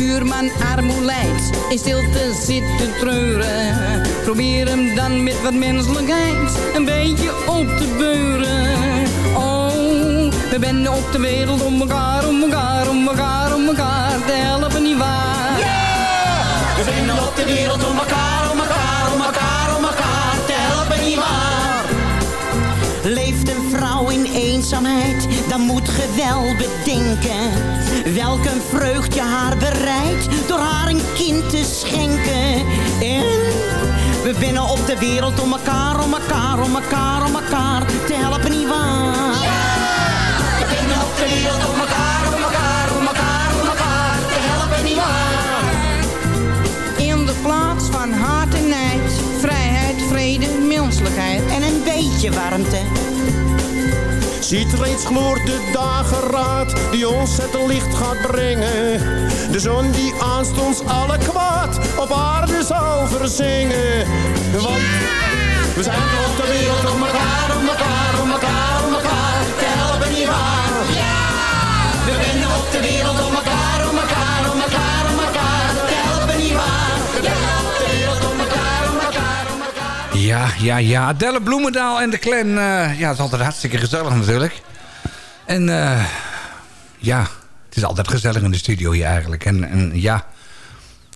Buurman armoe lijdt, in stilte zit te treuren. Probeer hem dan met wat menselijkheid een beetje op te beuren. Oh, we zijn op de wereld om elkaar, om elkaar, om elkaar, om elkaar te helpen, niet waar? We zijn op de wereld om elkaar, om elkaar, om elkaar, om elkaar te helpen, niet waar? Leeft een vrouw in eenzaamheid, dan moet ge wel bedenken Welk een vreugd je haar bereidt, door haar een kind te schenken En we binnen op de wereld om elkaar, om elkaar, om elkaar, om elkaar te helpen, niet waar? We binnen op de wereld om elkaar, om elkaar, om elkaar, om elkaar te helpen, niet waar? In de plaats van haat en nijd, vrijheid, vrede, menselijkheid. En een beetje warmte. Ziet reeds gloort de dageraad die ons het licht gaat brengen. De zon die aanstonds alle kwaad op aarde zal verzingen. Want we zijn op de wereld om elkaar, om elkaar, om elkaar, om elkaar te helpen, nietwaar? We winnen op de wereld om elkaar, Ja, ja, ja. Adelle Bloemendaal en de clan. eh, ja, het is altijd hartstikke gezellig natuurlijk. En eh, ja, het is altijd gezellig in de studio hier eigenlijk. En, en ja,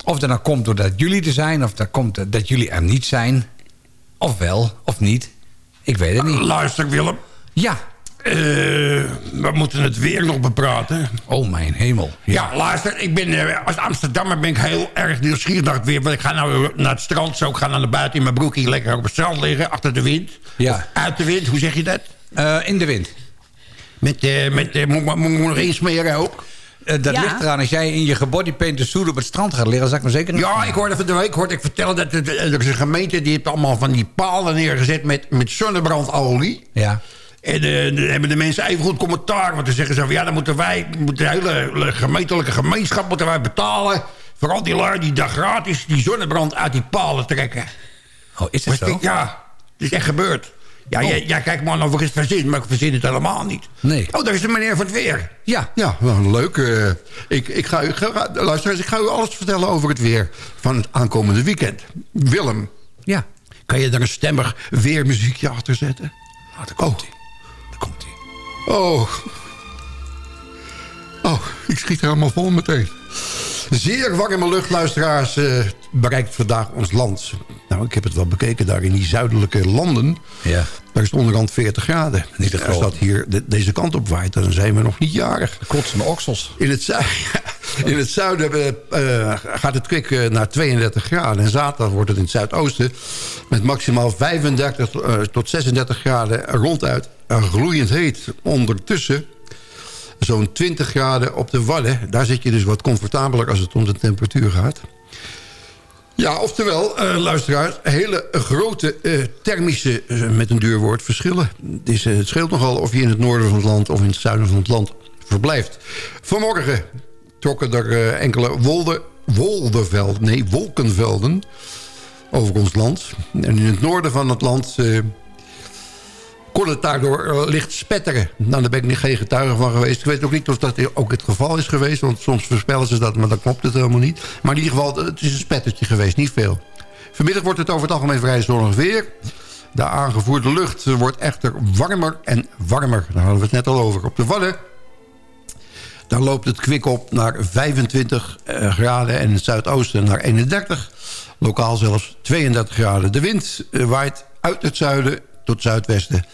of dat nou komt doordat jullie er zijn... of dat komt dat jullie er niet zijn... of wel, of niet. Ik weet het niet. Luister, Willem. Ja. Eh, we moeten het weer nog bepraten. Oh, mijn hemel. Ja, luister, ik ben, eh, als Amsterdammer ben ik heel erg nieuwsgierig naar het weer. Want ik ga nou naar het strand, zo ik ga naar buiten in mijn broekje... lekker op het strand liggen, achter de wind. Ja. Of uit de wind, hoe zeg je dat? Eh, in de wind. Met, eh met moet, moet, moet nog insmeren ook? Dat Ja. ligt eraan. Als jij in je gebodypainte suit op het strand gaat liggen... zal ik me zeker niet... Ja, ik hoorde van de week hoorde ik vertellen dat er is een gemeente... die heeft allemaal van die palen neergezet met, met zonnebrandolie. Ja. En eh, dan hebben de mensen even goed commentaar. Want dan zeggen ze van ja, dan moeten wij, moeten de hele gemeentelijke gemeenschap moeten wij betalen. Vooral die lui die daar gratis die zonnebrand uit die palen trekken. Oh, is dat ik zo? Ja, het is echt gebeurd. Ja, Oh. jij, jij kijkt man of ik het verzin, maar ik verzin het helemaal niet. Nee. Oh, daar is de meneer van het weer. Ja. Ja, wel leuk. eh, ik, ik, ga, u- ga, luisteraars, ik ga u alles vertellen over het weer van het aankomende weekend. Willem. Ja. Kan je daar een stemmig weermuziekje achter zetten? Ah, daar komt hij. Daar komt hij. Oh. Oh, ik schiet er allemaal vol meteen. Zeer warme luchtluisteraars eh, bereikt vandaag ons land. Nou, ik heb het wel bekeken daar in die zuidelijke landen. Ja. Daar is het onderhand 40 graden. Niet te Als dat hier de- deze kant op waait, dan zijn we nog niet jarig. Kotsende oksels. In het, zu- in het zuiden eh, gaat het kwik eh, naar 32 graden. En zaterdag wordt het in het zuidoosten met maximaal 35 eh, tot 36 graden ronduit gloeiend heet. Ondertussen zo'n 20 graden op de Wadden. Daar zit je dus wat comfortabeler als het om de temperatuur gaat. Ja, oftewel, eh luisteraars, hele grote eh, thermische, eh, met een duur woord, verschillen. Het, scheelt nogal of je in het noorden van het land of in het zuiden van het land verblijft. Vanmorgen trokken er enkele wolde, woldenvelden, nee, wolkenvelden over ons land. En in het noorden van het land kon het daardoor eh, licht spetteren. Nou, daar ben ik niet geen getuige van geweest. Ik weet ook niet of dat ook het geval is geweest. Want soms voorspellen ze dat, maar dan klopt het helemaal niet. Maar in ieder geval, het is een spettertje geweest, niet veel. Vanmiddag wordt het over het algemeen vrij zonnig weer. De aangevoerde lucht wordt echter warmer en warmer. Daar hadden we het net al over. Op de Wadden daar loopt het kwik op naar 25 eh, graden en in het zuidoosten naar 31. Lokaal zelfs 32 graden. De wind eh, waait uit het zuiden tot zuidwesten.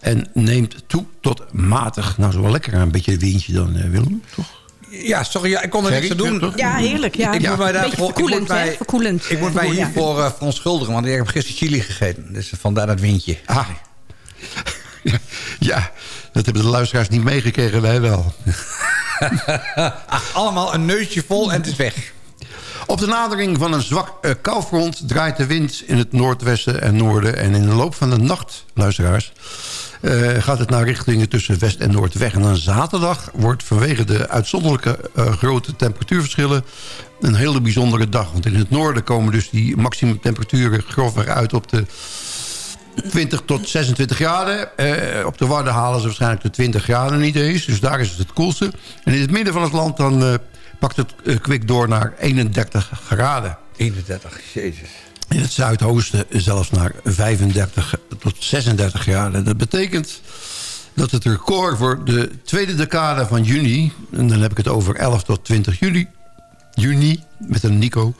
En neemt toe tot matig. Nou, zo wel lekker een beetje windje dan, eh, Willem, toch? Ja, sorry, ja, ik kon er niks aan doen. toch? Ja, heerlijk. Ja. Ik moet mij daarvoor- ik verkoelend, moet mij- hè? Verkoelend. Ik moet mij eh, hiervoor uh, verontschuldigen, want ik heb gisteren chili gegeten. Dus vandaar dat windje. Ah. Ja, dat hebben de luisteraars niet meegekregen, wij wel. Ach, allemaal een neusje vol en het is weg. Op de nadering van een zwak uh, koufront draait de wind in het noordwesten en noorden. En in de loop van de nacht, luisteraars, uh, gaat het naar richtingen tussen west en noord weg. En dan zaterdag wordt vanwege de uitzonderlijke uh, grote temperatuurverschillen een hele bijzondere dag. Want in het noorden komen dus die maximumtemperaturen grofweg uit op de 20 tot 26 graden. Op de Wadden halen ze waarschijnlijk de 20 graden niet eens. Dus daar is het het koelste. En in het midden van het land dan pakt het uh, kwik door naar 31 graden. 31, jezus. In het zuidoosten zelfs naar 35 tot 36 graden. Dat betekent dat het record voor de tweede decade van juni... en dan heb ik het over 11 tot 20 juli... juni, met een Nico...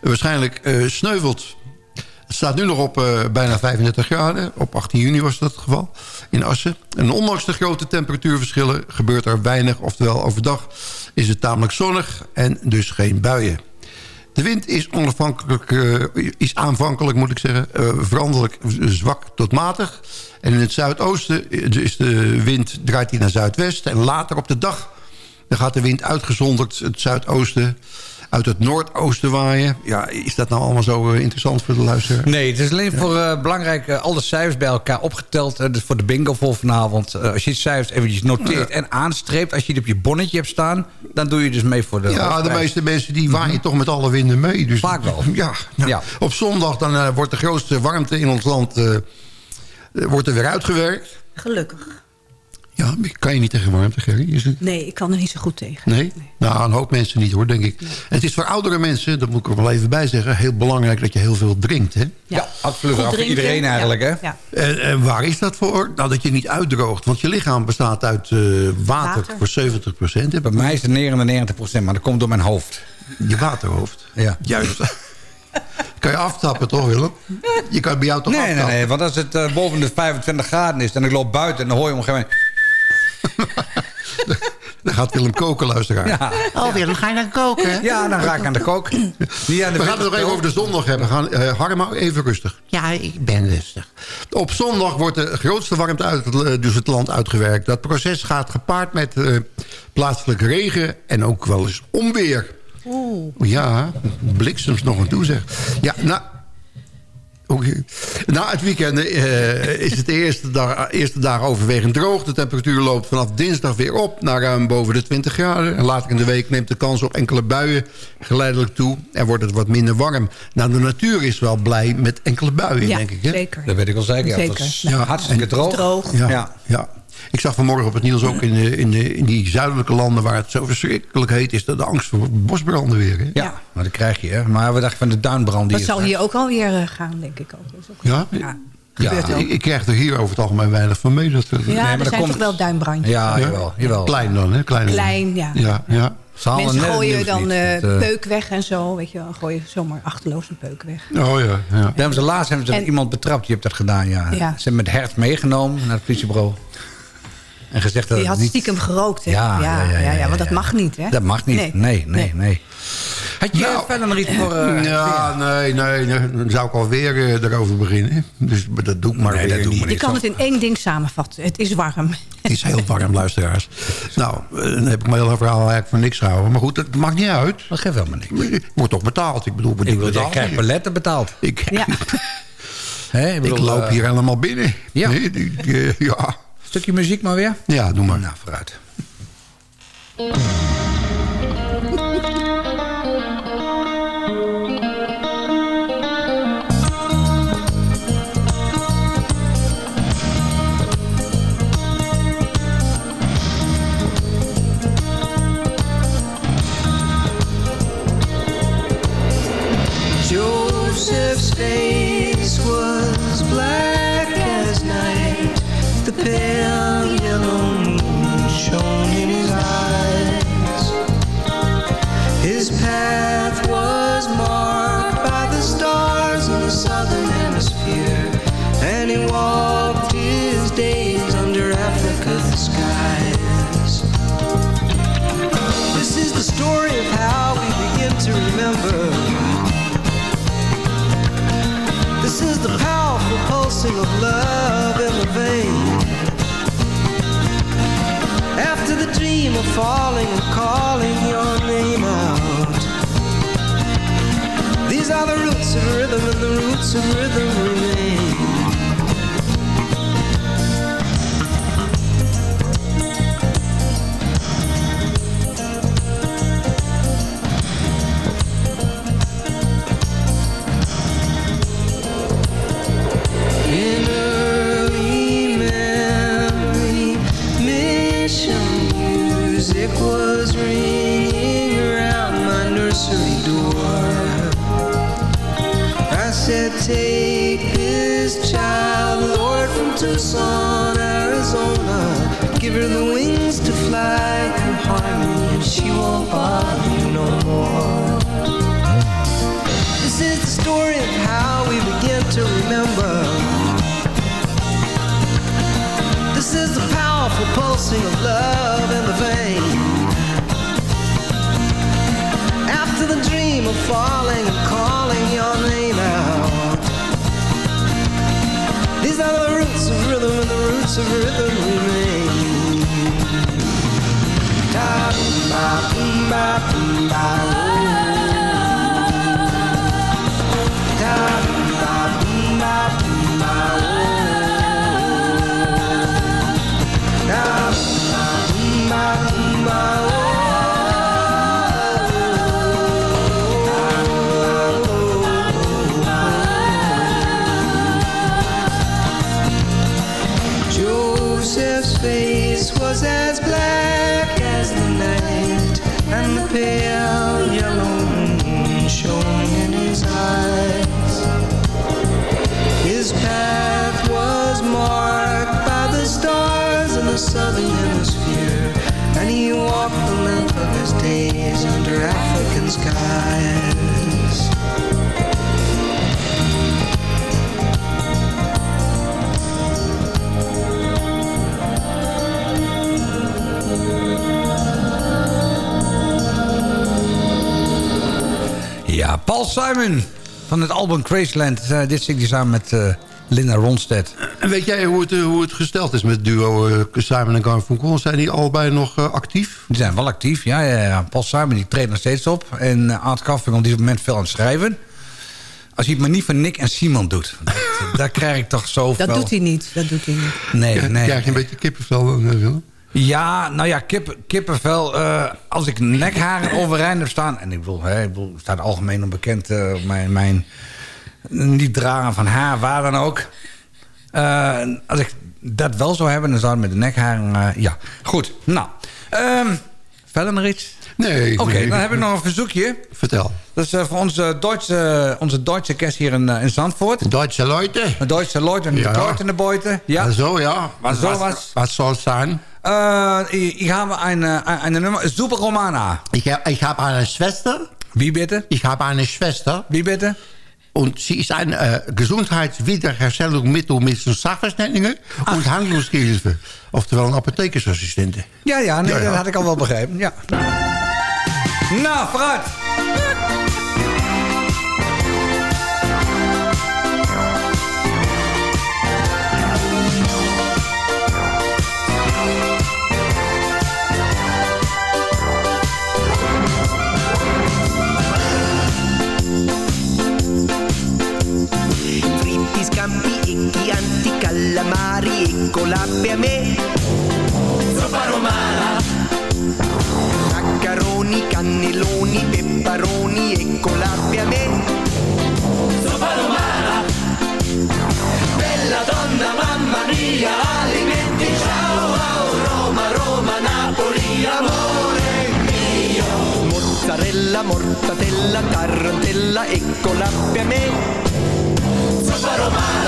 waarschijnlijk sneuvelt het staat nu nog op uh, bijna 35 graden. Op 18 juni was dat het geval in Assen. En ondanks de grote temperatuurverschillen gebeurt er weinig. Oftewel overdag is het tamelijk zonnig en dus geen buien. De wind is, onafhankelijk, uh, is aanvankelijk, moet ik zeggen, uh, veranderlijk zwak tot matig. En in het zuidoosten is de wind, draait hij naar zuidwest. En later op de dag dan gaat de wind uitgezonderd het zuidoosten uit het noordoosten waaien. Ja, is dat nou allemaal zo uh, interessant voor de luisteraar? Nee, het is alleen voor uh, belangrijk uh, alle cijfers bij elkaar opgeteld. dus voor de bingo voor vanavond. als je het cijfers eventjes noteert en aanstreept... als je het op je bonnetje hebt staan... dan doe je dus mee voor de Ja, hoofdprijs. de meeste mensen die waaien mm -hmm. toch met alle winden mee. Dus, Vaak wel. Ja, nou, ja. Op zondag dan wordt de grootste warmte in ons land wordt er weer uitgewerkt. Gelukkig. Ja, kan je niet tegen warmte, Gerry? Is het... Nee, ik kan er niet zo goed tegen. Nee? nee. Nou, een hoop mensen niet hoor, denk ik. Nee. Het is voor oudere mensen, dat moet ik er wel even bij zeggen... heel belangrijk dat je heel veel drinkt, hè? Ja, ja absoluut. Voor iedereen eigenlijk, ja. hè? Ja. En, en, waar is dat voor? Nou, dat je niet uitdroogt. Want je lichaam bestaat uit uh, water, water, voor 70 procent. Bij mij is het 99 procent, maar dat komt door mijn hoofd. Je waterhoofd? Ja. Juist. kan je aftappen, toch, Willem? Je kan bij jou toch nee, aftappen? Nee, nee, want als het uh, boven de 25 graden is... en ik loop buiten en dan hoor je op een gegeven moment... Dan gaat Willem koken, luisteraar. Ja. Oh, Willem, ga je dan koken? Ja, dan ga ik aan de kook. Aan de We gaan het nog even over de zondag hebben. Gaan, uh, Harm, even rustig. Ja, ik ben rustig. Op zondag wordt de grootste warmte uit het, dus het land uitgewerkt. Dat proces gaat gepaard met uh, plaatselijke regen en ook wel eens onweer. Oeh. Ja, bliksems nog aan toe zeg. Ja, nou... Okay. Na het weekend uh, is het de eerste dag, eerste dag overwegend droog. De temperatuur loopt vanaf dinsdag weer op naar ruim boven de 20 graden. En later in de week neemt de kans op enkele buien geleidelijk toe. En wordt het wat minder warm. Nou, de natuur is wel blij met enkele buien, ja, denk ik. Hè? zeker. Dat weet ik zeker. zeker. Ja, ja, hartstikke droog. droog. Ja, ja. Ik zag vanmorgen op het nieuws ook in, de, in, de, in die zuidelijke landen... waar het zo verschrikkelijk heet, is dat de angst voor bosbranden weer. Hè? Ja, ja, maar dat krijg je. Hè? Maar we dachten van de duinbrand... Dat zal hier ook alweer uh, gaan, denk ik ook. ook ja? ja. Ja, ik, ik, krijg er hier over het algemeen weinig van mee. Dat, ja, nee, maar er zijn komt... toch wel duinbrandjes. Ja, ja, jawel, jawel. Klein dan, hè? Klein, Klein ja. ja, ja. Mensen gooien dan uh, peuk weg en zo. Weet je wel, gooien zomaar achterloos een peuk weg. Oh ja, ja. Daar hebben ze laatst hebben ze en, iemand betrapt. Die heeft dat gedaan, ja. ja. Ze hebben met hert meegenomen naar het politiebureau. En gezegd dat die had niet... stiekem gerookt, hè? Ja, ja, ja, ja, ja, want dat mag niet, hè? Dat mag niet, nee, nee, nee. nee. Had je nou, verder nog iets voor... Uh, ja, nee, nee, nee, dan zou ik alweer uh, erover beginnen. Dus dat doe ik maar nee, weer dat doe niet. Maar je kan het in één ding samenvatten. Het is warm. Het is heel warm, luisteraars. Nou, dan heb ik mijn hele verhaal eigenlijk voor niks gehouden. Maar goed, dat maakt niet uit. Dat geeft helemaal niks. Ik word toch betaald. Ik bedoel, ik, ik, ik krijg paletten betaald. Ik, ja. He, ik, bedoel, ik loop hier uh, helemaal binnen. Ja. Nee, die, die, ja. Stukje muziek maar weer? Ja, doe maar. Nou, vooruit. falling and calling your name out. These are the roots of rhythm, and the roots of rhythm remain. Take this child, Lord, from Tucson, Arizona. Give her the wings to fly through harmony, and she won't bother you no more. This is the story of how we begin to remember. This is the powerful pulsing of love in the vein. After the dream of falling and calling your name of rhythm remain. Da, ba, ba, ba, pale yellow moon shone in his eyes. His path was marked by the stars in the southern hemisphere, and he walked the length of his days under African skies. Paul Simon van het album Crazyland. Uh, dit zingt hij samen met uh, Linda Ronstedt. En weet jij hoe het, uh, hoe het gesteld is met het duo uh, Simon en Garfunkel? Zijn die allebei nog uh, actief? Die zijn wel actief, ja, ja, ja. Paul Simon die treedt nog steeds op. En uh, Art Garfunkel die is op het moment veel aan het schrijven. Als hij het maar niet van Nick en Simon doet. Dat, daar krijg ik toch zoveel... Dat doet hij niet, dat doet hij niet. Nee, ja, nee. Krijg je een beetje kippenvel dan, Willem? Ja, nou ja, kip, kippenvel. Uh, als ik nekharen overeind heb staan... en ik bedoel, hè, ik bedoel staat algemeen onbekend... Uh, mijn, mijn niet dragen van haar, waar dan ook. Uh, als ik dat wel zou hebben, dan zou het met de nekharen... ja, goed. Nou, um, verder nog iets? Nee. Oké, okay, dan heb ik nog een verzoekje. Vertel. Dat is uh, voor onze Duitse, onze Duitse kerst hier in, uh, in Zandvoort. Duitse Leute. De Duitse Leute en de ja. Leute in de Beute. Ja. ja. Zo, ja. So was. Was soll es sein? Uh, ich, ich habe eine, eine Nummer, Super Romana. Ich, ich habe eine Schwester. Wie bitte? Ich habe eine Schwester. Wie bitte? Und sie ist ein äh, Gesundheitswiederherstellungsmittel mit Sachverständigen Ah. und Handlungshilfe. Oftewel een apothekersassistente. Ja, ja, nee, Ja, ja. dat had ik al wel begrepen. Ja. Nou, vooruit. bella Mari, e a me. Zoppa romana. Maccaroni, cannelloni, pepparoni e colabbia a me. Zoppa romana. Bella donna, mamma mia, alimenti, ciao, wow, Roma, Roma, Napoli, amore mio. Mozzarella, mortadella, tarantella e colabbia a me. Zoppa romana.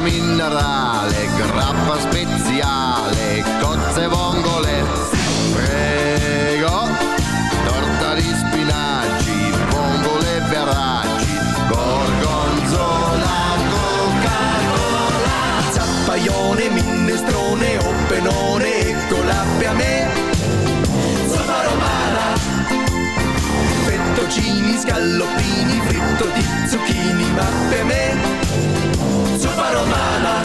Minerale, grappa speziale, cozze vongole. Prego, torta di spinaci, vongole veraci, gorgonzola, Coca-Cola. Zappaione, minestrone, o penone, eccola per me. Zuppa romana. Fettuccini, scalloppini, fritto di zucchini, ma per me. Zuppa romana.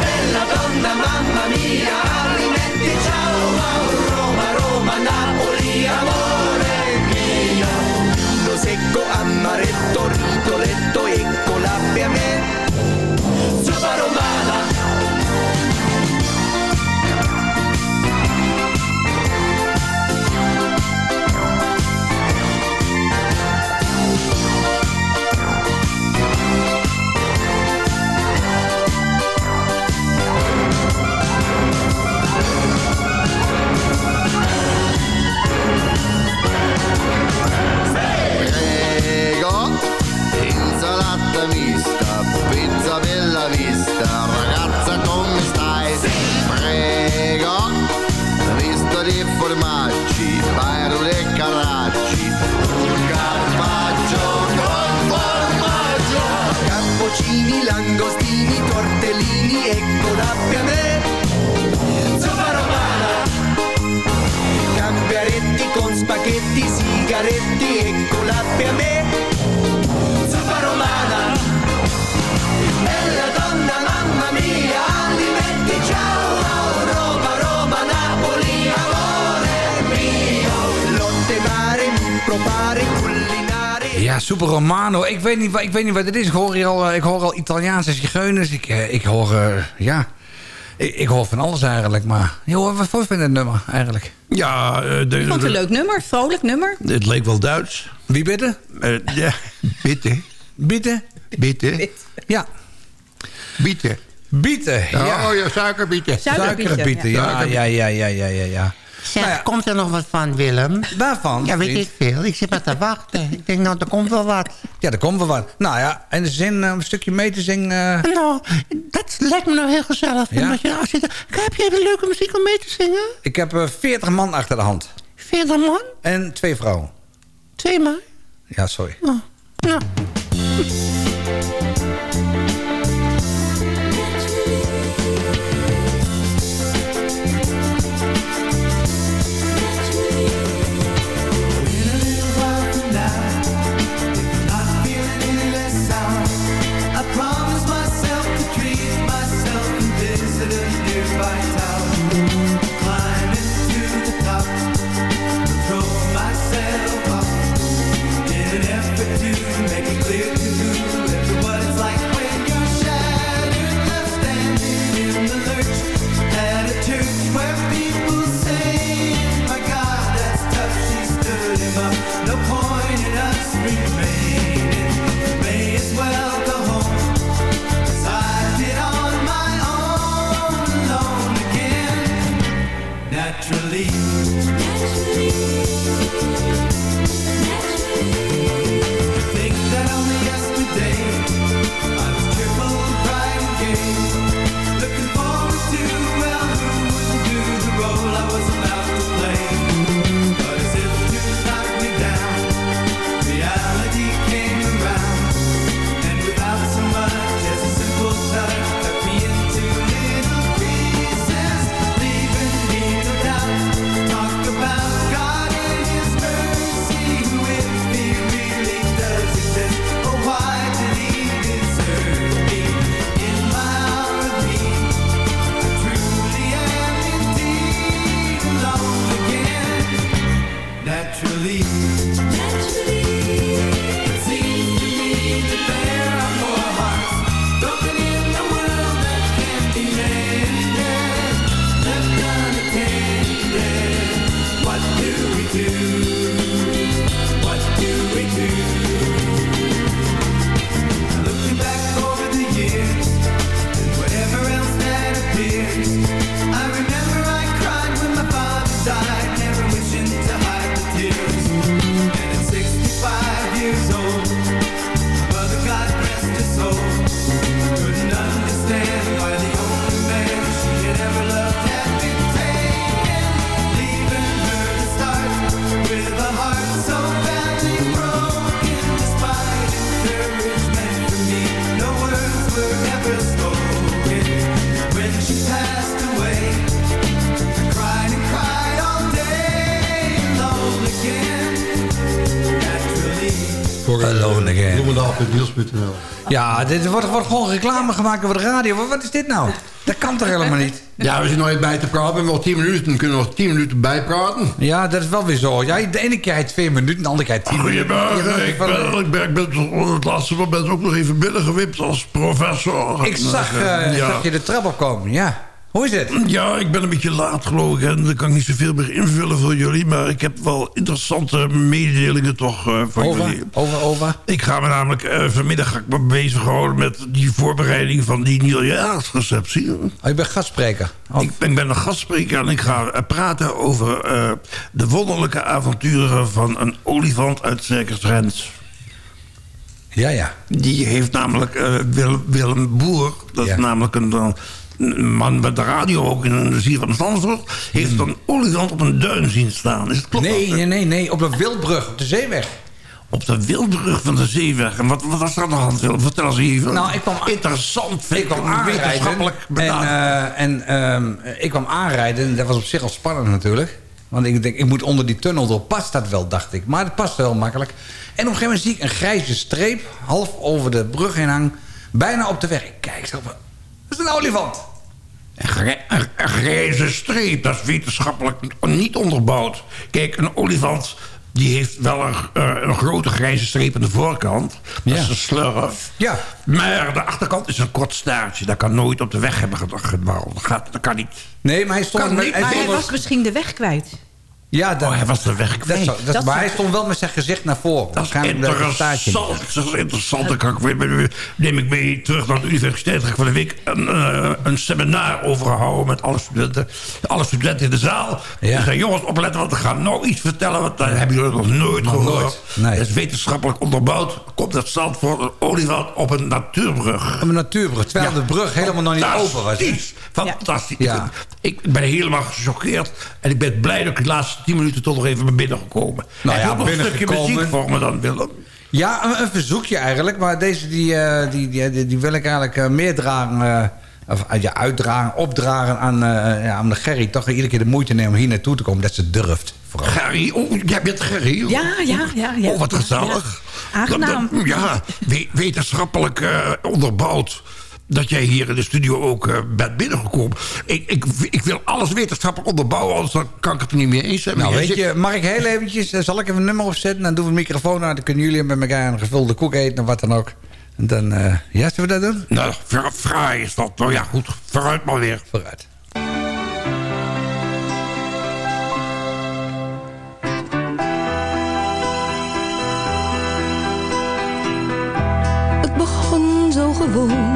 Bella donna, mamma mia, alimenti, ciao, wow, Roma, Roma, Napoli, amore mio. Vino secco, amaretto, rigoletto, eccola per me. Zuppa romana. Formaggi, parole e caracci, un carpaccio con formaggio. Cappuccini, langostini, tortellini, eccola per me. Zuppa romana. Gamberetti con spaghetti, sigaretti, eccola per me. Zuppa romana. Ja, Super Romano. Ik weet niet, ik weet niet wat het is. Ik hoor, hier al, eh, ik hoor al Italiaanse zigeuners. Ik, eh, ik hoor, eh, ja... Ik, ik hoor van alles eigenlijk, maar... Joh, wat vond je het nummer eigenlijk? Ja, eh, de, Ik vond het een leuk nummer, vrolijk nummer. het leek wel Duits. Wie bitte? Eh, ja, bitte. Bitte? Bitte. Ja. Bitte. Bieten, ja. Oh ja, suikerbieten. Suikerbieten, ja. Ja, ja, ja, ja, ja, ja. Zeg, komt er nog wat van, Willem? Waarvan? Ja, weet vriend? ik veel. Ik zit maar te wachten. Ik denk, nou, er komt wel wat. Ja, er komt wel wat. Nou ja, en de zin eh, een stukje mee te zingen... eh, Nou, dat lijkt me nou heel gezellig. Ja? Omdat je nou zit. Heb je leuke muziek om mee te zingen? Ik heb eh, 40 man achter de hand. 40 man? En twee vrouwen. Twee man? Ja, sorry. Oh, nou. Ja, dit wordt, wordt gewoon reclame gemaakt over de radio. Wat, wat is dit nou? Dat kan toch helemaal niet? Ja, we zijn nog even bij te praten. We hebben nog 10 minuten. Dan kunnen we nog 10 minuten bijpraten. Ja, dat is wel weer zo. Ja, de ene keer twee minuten, de andere keer tien minuten. Goedemorgen, ik ben, ik ben, ik ben het laatste moment ook nog even binnengewipt als professor. Ik zag, Ja. zag je de trap opkomen, ja. Hoe is het? Ja, ik ben een beetje laat geloof ik. En dan kan ik niet zoveel meer invullen voor jullie. Maar ik heb wel interessante mededelingen toch eh, voor Over, jullie. over, over. Ik ga me namelijk eh, vanmiddag ga ik me bezighouden met die voorbereiding van die nieuwjaarsreceptie. Oh, je bent gastspreker. Ik, ben, ik ben een gastspreker en ik ga eh, praten over de wonderlijke avonturen van een olifant uit Circus Ja, ja. Die heeft namelijk Willem, Willem Boer, dat is namelijk een, een man met de radio ook in de zier van de Zandvoort, heeft een olifant op een duin zien staan. Is het klopt? Nee, nee, nee, nee. Op de Wildbrug, op de zeeweg. Op de Wildbrug van de Zeeweg. En wat, wat was er aan de hand? Vertel eens even. Nou, ik kwam Interessant, vind Ik kwam aanrijden. En, en ik kwam aanrijden. En dat was op zich al spannend natuurlijk. Want ik denk, ik moet onder die tunnel door. Past dat wel, dacht ik. Maar het past wel makkelijk. En op een gegeven moment zie ik een grijze streep... half over de brug heen hangen. Bijna op de weg. Ik kijk zo is een olifant. Een, grij- een- een grijze streep, dat is wetenschappelijk niet onderbouwd. Kijk, een olifant die heeft wel een, eh, een grote grijze streep aan de voorkant. Dat is een slurf. Ja. Maar de achterkant is een kort staartje. Dat kan nooit op de weg hebben gedwaald. Dat, gaat- dat kan niet. Nee, maar hij stond... Kan niet. Maar hij was misschien de weg kwijt. Ja, dat, Oh, hij was de weg dat, kwijt. zou- dat, Dat maar hij stond wel met zijn gezicht naar voren. Dat is interessant. Dat is interessant. Dan kan ik, weer- neem ik mee terug naar de universiteit. Ga ik van de week een, eh, een seminar overhouden met alle studenten. Alle studenten in de zaal. Ja. Ik zei, jongens, opletten, want ik ga nou iets vertellen. Want dat hebben jullie nog nooit Nog gehoord. nooit. Nee. Dat is wetenschappelijk onderbouwd. Komt uit Zandvoort een olifant op een natuurbrug. Op een natuurbrug. Terwijl de brug helemaal nog niet open was. Fantastisch. Fantastisch. Ja. Ik ben helemaal gechoqueerd. En ik ben blij dat ik de laatste tien minuten toch nog even binnengekomen. Nou Heb ja, nog een stukje muziek voor me dan, Willem? Ja, een, een verzoekje eigenlijk. Maar deze die, eh, die, die, die, die wil ik eigenlijk eh, meer dragen. eh, of ja, uitdragen, opdragen aan, eh, ja, aan de Gerry. Toch iedere keer de moeite nemen om hier naartoe te komen. Dat ze durft. Vooral. Gerry, oh, jij bent Gerry. Ja, ja, ja. ja. Oh, wat gezellig. Ja, aangenaam. Dat- dat- ja, we- wetenschappelijk eh, onderbouwd dat jij hier in de studio ook eh, bent binnengekomen. Ik, ik, ik wil alles wetenschappelijk onderbouwen, anders dan kan ik het er niet mee eens zijn. Nou, weet zit- je, mag ik heel eventjes... eh, zal ik even een nummer opzetten? Dan doen we de microfoon aan. Dan kunnen jullie met elkaar een gevulde koek eten of wat dan ook. En dan... eh, ja, zullen we dat doen? Nou, fraai is dat. Nou ja, goed. Vooruit maar weer. Vooruit. Het begon zo gewoon,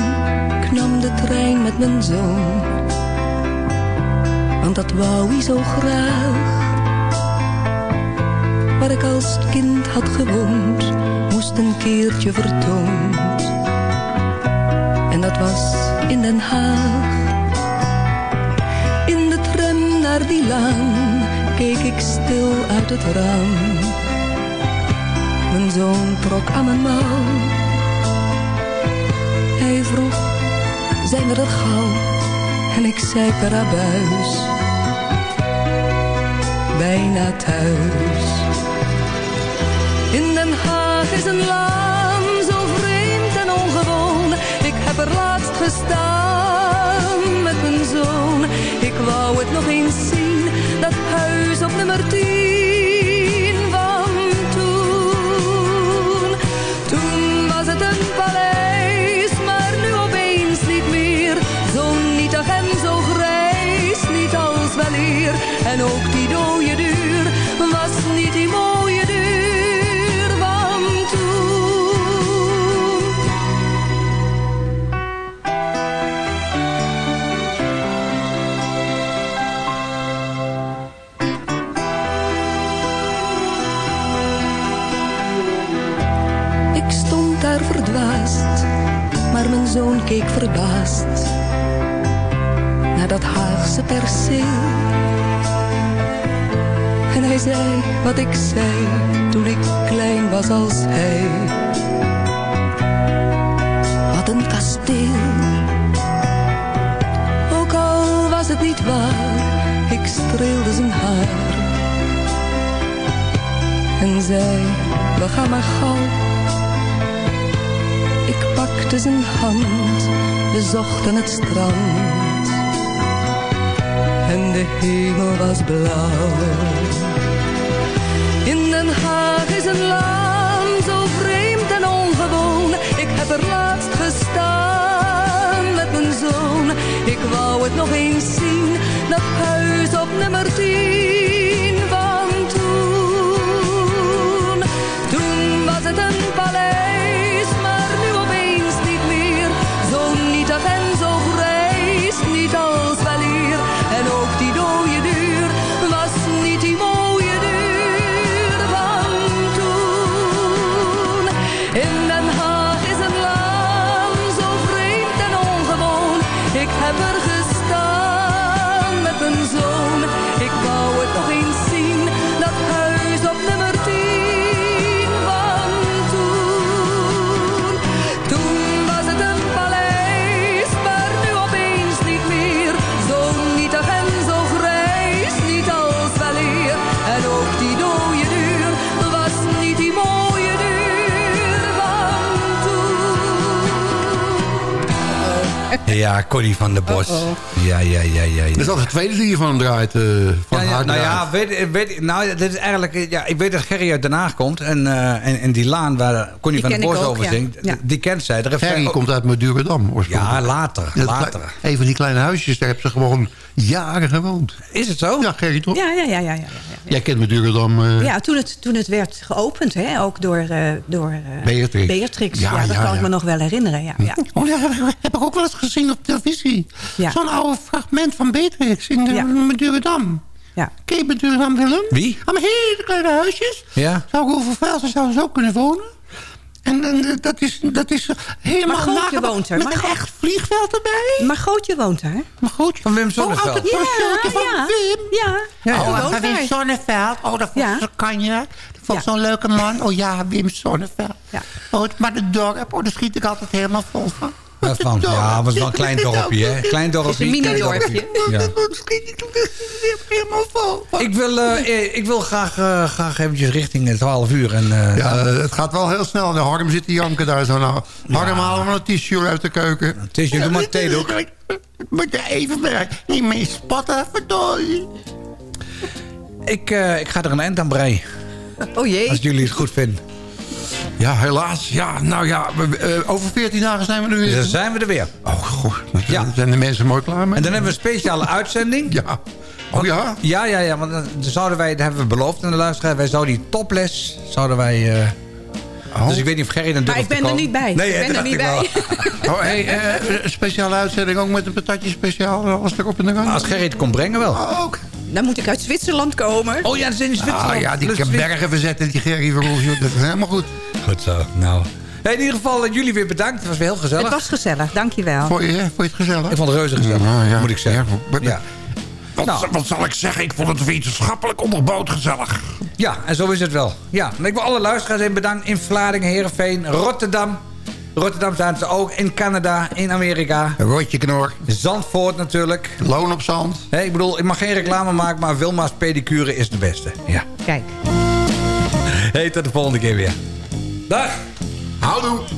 met mijn zoon. Want dat wou hij zo graag. Waar ik als kind had gewoond, moest een keertje vertoond. En dat was in Den Haag. In de tram naar die laan, keek ik stil uit het raam. Mijn zoon trok aan mijn mouw. Hij vroeg, zijn we er gauw? En ik zei per abuis, bijna thuis. In Den Haag is een laan zo vreemd en ongewoon. Ik heb er laatst gestaan met mijn zoon. Ik wou het nog eens zien, dat huis op nummer 10 En ook die dode deur was niet die mooie deur van toen. Ik stond daar verdwaasd, maar mijn zoon keek verbaasd wat ik zei toen ik klein was als hij. Wat een kasteel. Ook al was het niet waar, ik streelde zijn haar. En zei, we gaan maar gauw pakte zijn hand, we zochten het strand. En de hemel was blauw. Huis Ja, Connie van der Bos. Ja, ja, ja, ja. ja. Dat is al de tweede die je van hem draait. eh, van Ja, ja, haar nou draait. ja, weet, weet, nou, dit is eigenlijk, ja, ik weet dat Gerry uit Den Haag komt. En, eh, en, en die laan waar Connie Die van der Bos ook, over zingt, Ja. die kent zij. Gerry ook- komt uit Madurodam oorspronkelijk. Ja, later. Later. Een van die kleine huisjes, daar hebben ze gewoon jaren gewoond. Is het zo? Ja, Gerry toch? Ja, ja, ja, ja. ja. Jij kent Madurodam. eh Ja, toen het, toen het werd geopend, hè, ook door, eh, door eh, Beatrix. Beatrix. Ja, Ja, dat ja, kan ja. ik me nog wel herinneren. Ja, ja. Oh, ja, heb ik ook wel eens gezien op televisie. Ja. Zo'n oude fragment van Beatrix in de. Madurodam. Ja. Ken je Madurodam, Willem? Wie? Allemaal hele kleine huisjes. Ja. Zou ik hoeveel Velsen zouden ze ook kunnen wonen? En, en eh, dat is, dat is helemaal Margotje nagebouwd woont er. Met een echt vliegveld erbij. Margootje woont daar. Margootje. Van Wim Oh, Sonneveld. altijd een brochuurtje van ja. Wim. Ja, Ja, oh, ja. van woont Wim daar. Sonneveld. Oh, dat vond Ja. ze kan je. Dat vond zo'n leuke man. Oh ja, Wim Sonneveld. Ja. Oh, het- maar de dorp, oh, daar schiet ik altijd helemaal vol van. Ja, van, ja, maar het is wel een klein dorpje, hè? Klein dorpje. Een mini-dorpje. Ja. Ik wil, eh, eh, ik wil graag, eh, graag eventjes richting het 12 uur. En, eh, Ja, het gaat wel heel snel. De Harm zit te janken daar zo. Nou, Harm, halen we een t-shirt uit de keuken. Het is je, doe maar een theedoek. Ik moet er even bij. Niet meer spotten, verdorie. Ik, eh, ik ga er een eind aan breien. Oh jee. Als jullie het goed vinden. Ja, helaas. Ja, nou ja, we- eh, over 14 dagen zijn we nu Dus weer. dan zijn we er weer. Oh, goh. Ja. Daar zijn de mensen mooi klaar mee. En dan hebben we een speciale uitzending. Ja. Oh ja? Ja, ja, ja. Want dan zouden wij, dat hebben we beloofd aan de luisteraar. Wij zouden die topless, zouden wij... eh, Oh. Dus ik weet niet of Gerry dan Maar durft ik ben er niet bij. Nee, ik ben er niet ik bij. Oh, hey, eh, een speciale uitzending ook met een patatje speciaal. Als erop in de gang. Als Gerry het kon brengen wel. Oh, ook. Dan moet ik uit Zwitserland komen. Oh ja, dat is in Zwitserland. Ah ja, die kan bergen verzetten, die Gerry Verhoef. Dat is helemaal goed. Goed zo, nou. Hey, in ieder geval, eh, jullie weer bedankt. Het was weer heel gezellig. Het was gezellig, dankjewel. Vond je, hè? Vond je het gezellig? Ik vond het reuze gezellig, Ja, ja. moet ik zeggen. Ja. Ja. Wat, Nou. wat zal ik zeggen? Ik vond het wetenschappelijk onderbouwd gezellig. ja, en zo is het wel. Ja, en ik wil alle luisteraars even bedanken in Vlaardingen, Heerenveen, Rotterdam. Rotterdam zijn ze ook, in Canada, in Amerika. Rotje knor. Zandvoort natuurlijk. Loon op zand. Hé, ik bedoel, ik mag geen reclame maken, maar Wilma's pedicure is de beste. Ja. Kijk. Hey, tot de volgende keer weer. Dag! Houdoe.